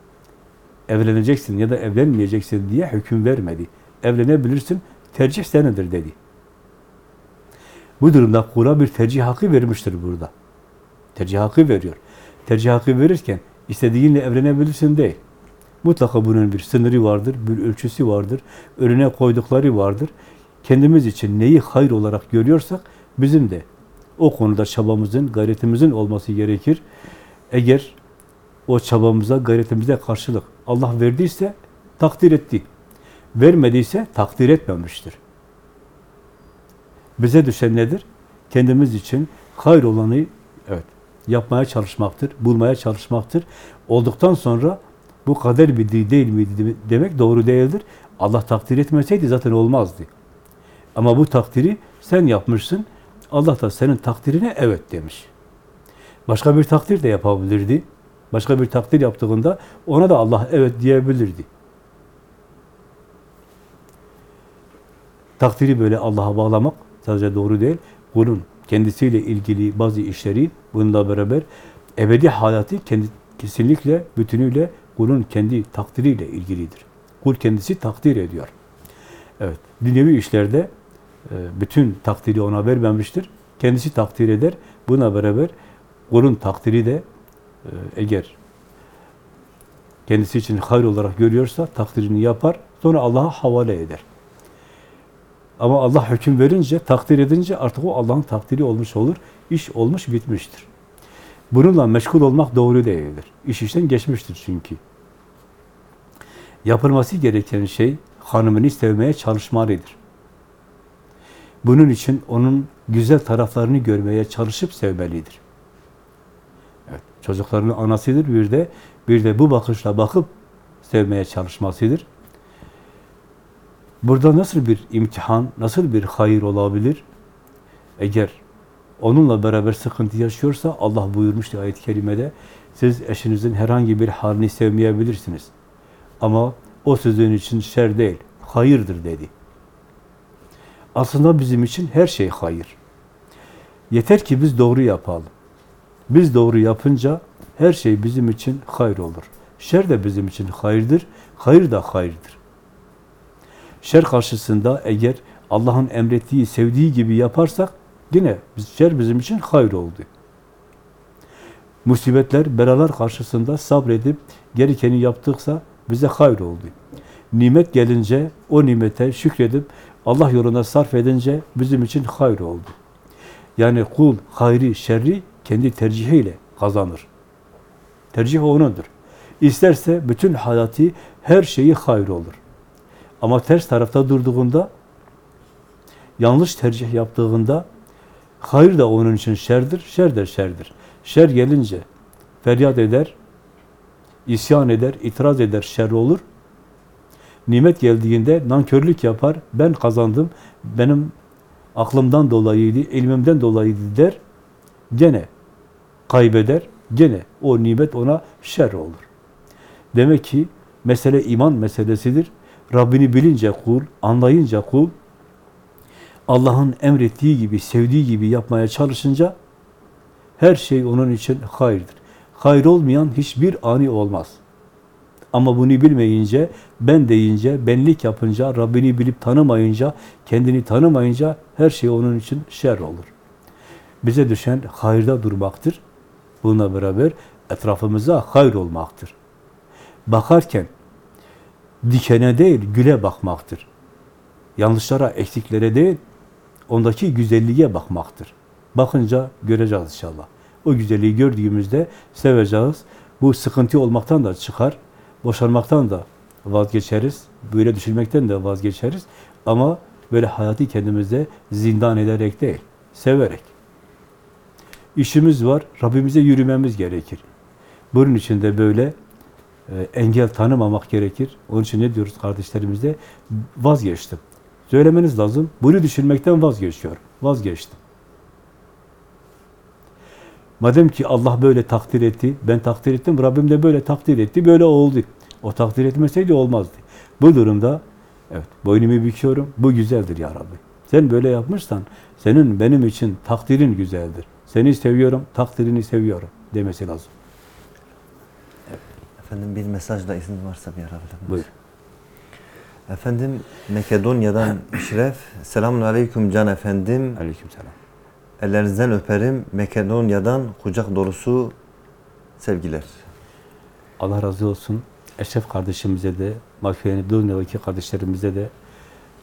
Evleneceksin ya da evlenmeyeceksin diye hüküm vermedi. Evlenebilirsin, tercih senedir dedi. Bu durumda kula bir tercih hakkı vermiştir burada. Tercih hakkı veriyor. Tercih hakkı verirken istediğinle evlenebilirsin değil. Mutlaka bunun bir sınırı vardır, bir ölçüsü vardır, önüne koydukları vardır. Kendimiz için neyi hayır olarak görüyorsak bizim de o konuda çabamızın, gayretimizin olması gerekir. Eğer o çabamıza, gayretimize karşılık Allah verdiyse takdir etti. Vermediyse takdir etmemiştir. Bize düşen nedir? Kendimiz için hayır olanı evet yapmaya çalışmaktır, bulmaya çalışmaktır. Olduktan sonra bu kader miydi, değil miydi demek doğru değildir. Allah takdir etmeseydi zaten olmazdı. Ama bu takdiri sen yapmışsın. Allah da senin takdirine evet demiş. Başka bir takdir de yapabilirdi. Başka bir takdir yaptığında ona da Allah evet diyebilirdi. Takdiri böyle Allah'a bağlamak sadece doğru değil. Bunun kendisiyle ilgili bazı işleri bununla beraber ebedi hayatı kendi, kesinlikle bütünüyle kulun kendi takdiriyle ilgilidir. Kul kendisi takdir ediyor. Evet, dünyevi işlerde bütün takdiri ona vermemiştir. Kendisi takdir eder. Buna beraber kulun takdiri de e, eğer kendisi için hayır olarak görüyorsa takdirini yapar. Sonra Allah'a havale eder. Ama Allah hüküm verince, takdir edince artık o Allah'ın takdiri olmuş olur. İş olmuş, bitmiştir. Bununla meşgul olmak doğru değildir. İş işten geçmiştir çünkü. Yapılması gereken şey hanımını sevmeye çalışmalıdır. Bunun için onun güzel taraflarını görmeye çalışıp sevmelidir. Evet, çocuklarının anasıdır bir de bir de bu bakışla bakıp sevmeye çalışmasıdır. Burada nasıl bir imtihan, nasıl bir hayır olabilir? Eğer onunla beraber sıkıntı yaşıyorsa Allah buyurmuştu ayet-i kerimede siz eşinizin herhangi bir halini sevmeyebilirsiniz. Ama o sizin için şer değil, hayırdır dedi. Aslında bizim için her şey hayır. Yeter ki biz doğru yapalım. Biz doğru yapınca her şey bizim için hayır olur. Şer de bizim için hayırdır, hayır da hayırdır. Şer karşısında eğer Allah'ın emrettiği, sevdiği gibi yaparsak yine şer bizim için hayır oldu. Musibetler, belalar karşısında sabredip gerekeni yaptıksa bize hayır oldu. Nimet gelince o nimete şükredip Allah yoluna sarf edince bizim için hayır oldu. Yani kul hayri, şerri kendi tercihiyle kazanır. Tercih onundur. İsterse bütün hayatı, her şeyi hayır olur. Ama ters tarafta durduğunda, yanlış tercih yaptığında, hayır da onun için şerdir, şer de şerdir. Şer gelince feryat eder, isyan eder, itiraz eder, şer olur. Nimet geldiğinde nankörlük yapar, ben kazandım, benim aklımdan dolayıydı, ilmimden dolayıydı der, gene kaybeder, gene o nimet ona şer olur. Demek ki mesele iman meselesidir. Rabbini bilince kul, anlayınca kul, Allah'ın emrettiği gibi, sevdiği gibi yapmaya çalışınca her şey onun için hayırdır. Hayır olmayan hiçbir ani olmaz. Ama bunu bilmeyince, ben deyince, benlik yapınca, Rabbini bilip tanımayınca, kendini tanımayınca her şey onun için şer olur. Bize düşen hayırda durmaktır. Bununla beraber etrafımıza hayır olmaktır. Bakarken dikene değil, güle bakmaktır. Yanlışlara, eksiklere değil, ondaki güzelliğe bakmaktır. Bakınca göreceğiz inşallah. O güzelliği gördüğümüzde seveceğiz. Bu sıkıntı olmaktan da çıkar. Boşanmaktan da vazgeçeriz. Böyle düşünmekten de vazgeçeriz. Ama böyle hayatı kendimizde zindan ederek değil, severek. İşimiz var, Rabbimize yürümemiz gerekir. Bunun için de böyle e, engel tanımamak gerekir. Onun için ne diyoruz kardeşlerimizde? Vazgeçtim. Söylemeniz lazım. Bunu düşünmekten vazgeçiyorum. Vazgeçtim. Madem ki Allah böyle takdir etti, ben takdir ettim, Rabbim de böyle takdir etti, böyle oldu. O takdir etmeseydi olmazdı. Bu durumda, evet, boynumu büküyorum, bu güzeldir ya Rabbi. Sen böyle yapmışsan, senin benim için takdirin güzeldir. Seni seviyorum, takdirini seviyorum demesi lazım. Efendim bir mesajla izin varsa bir miyiz? Buyur. Efendim Makedonya'dan İşref. Selamun Aleyküm can efendim. Aleykümselam. Ellerinizden öperim. Makedonya'dan kucak dolusu sevgiler. Allah razı olsun. Eşref kardeşimize de, Makedonya'daki kardeşlerimize de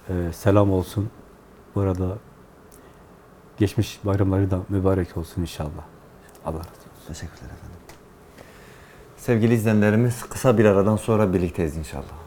e, selam olsun. Burada geçmiş bayramları da mübarek olsun inşallah. Allah razı olsun. Teşekkürler efendim. Sevgili izleyenlerimiz kısa bir aradan sonra birlikteyiz inşallah.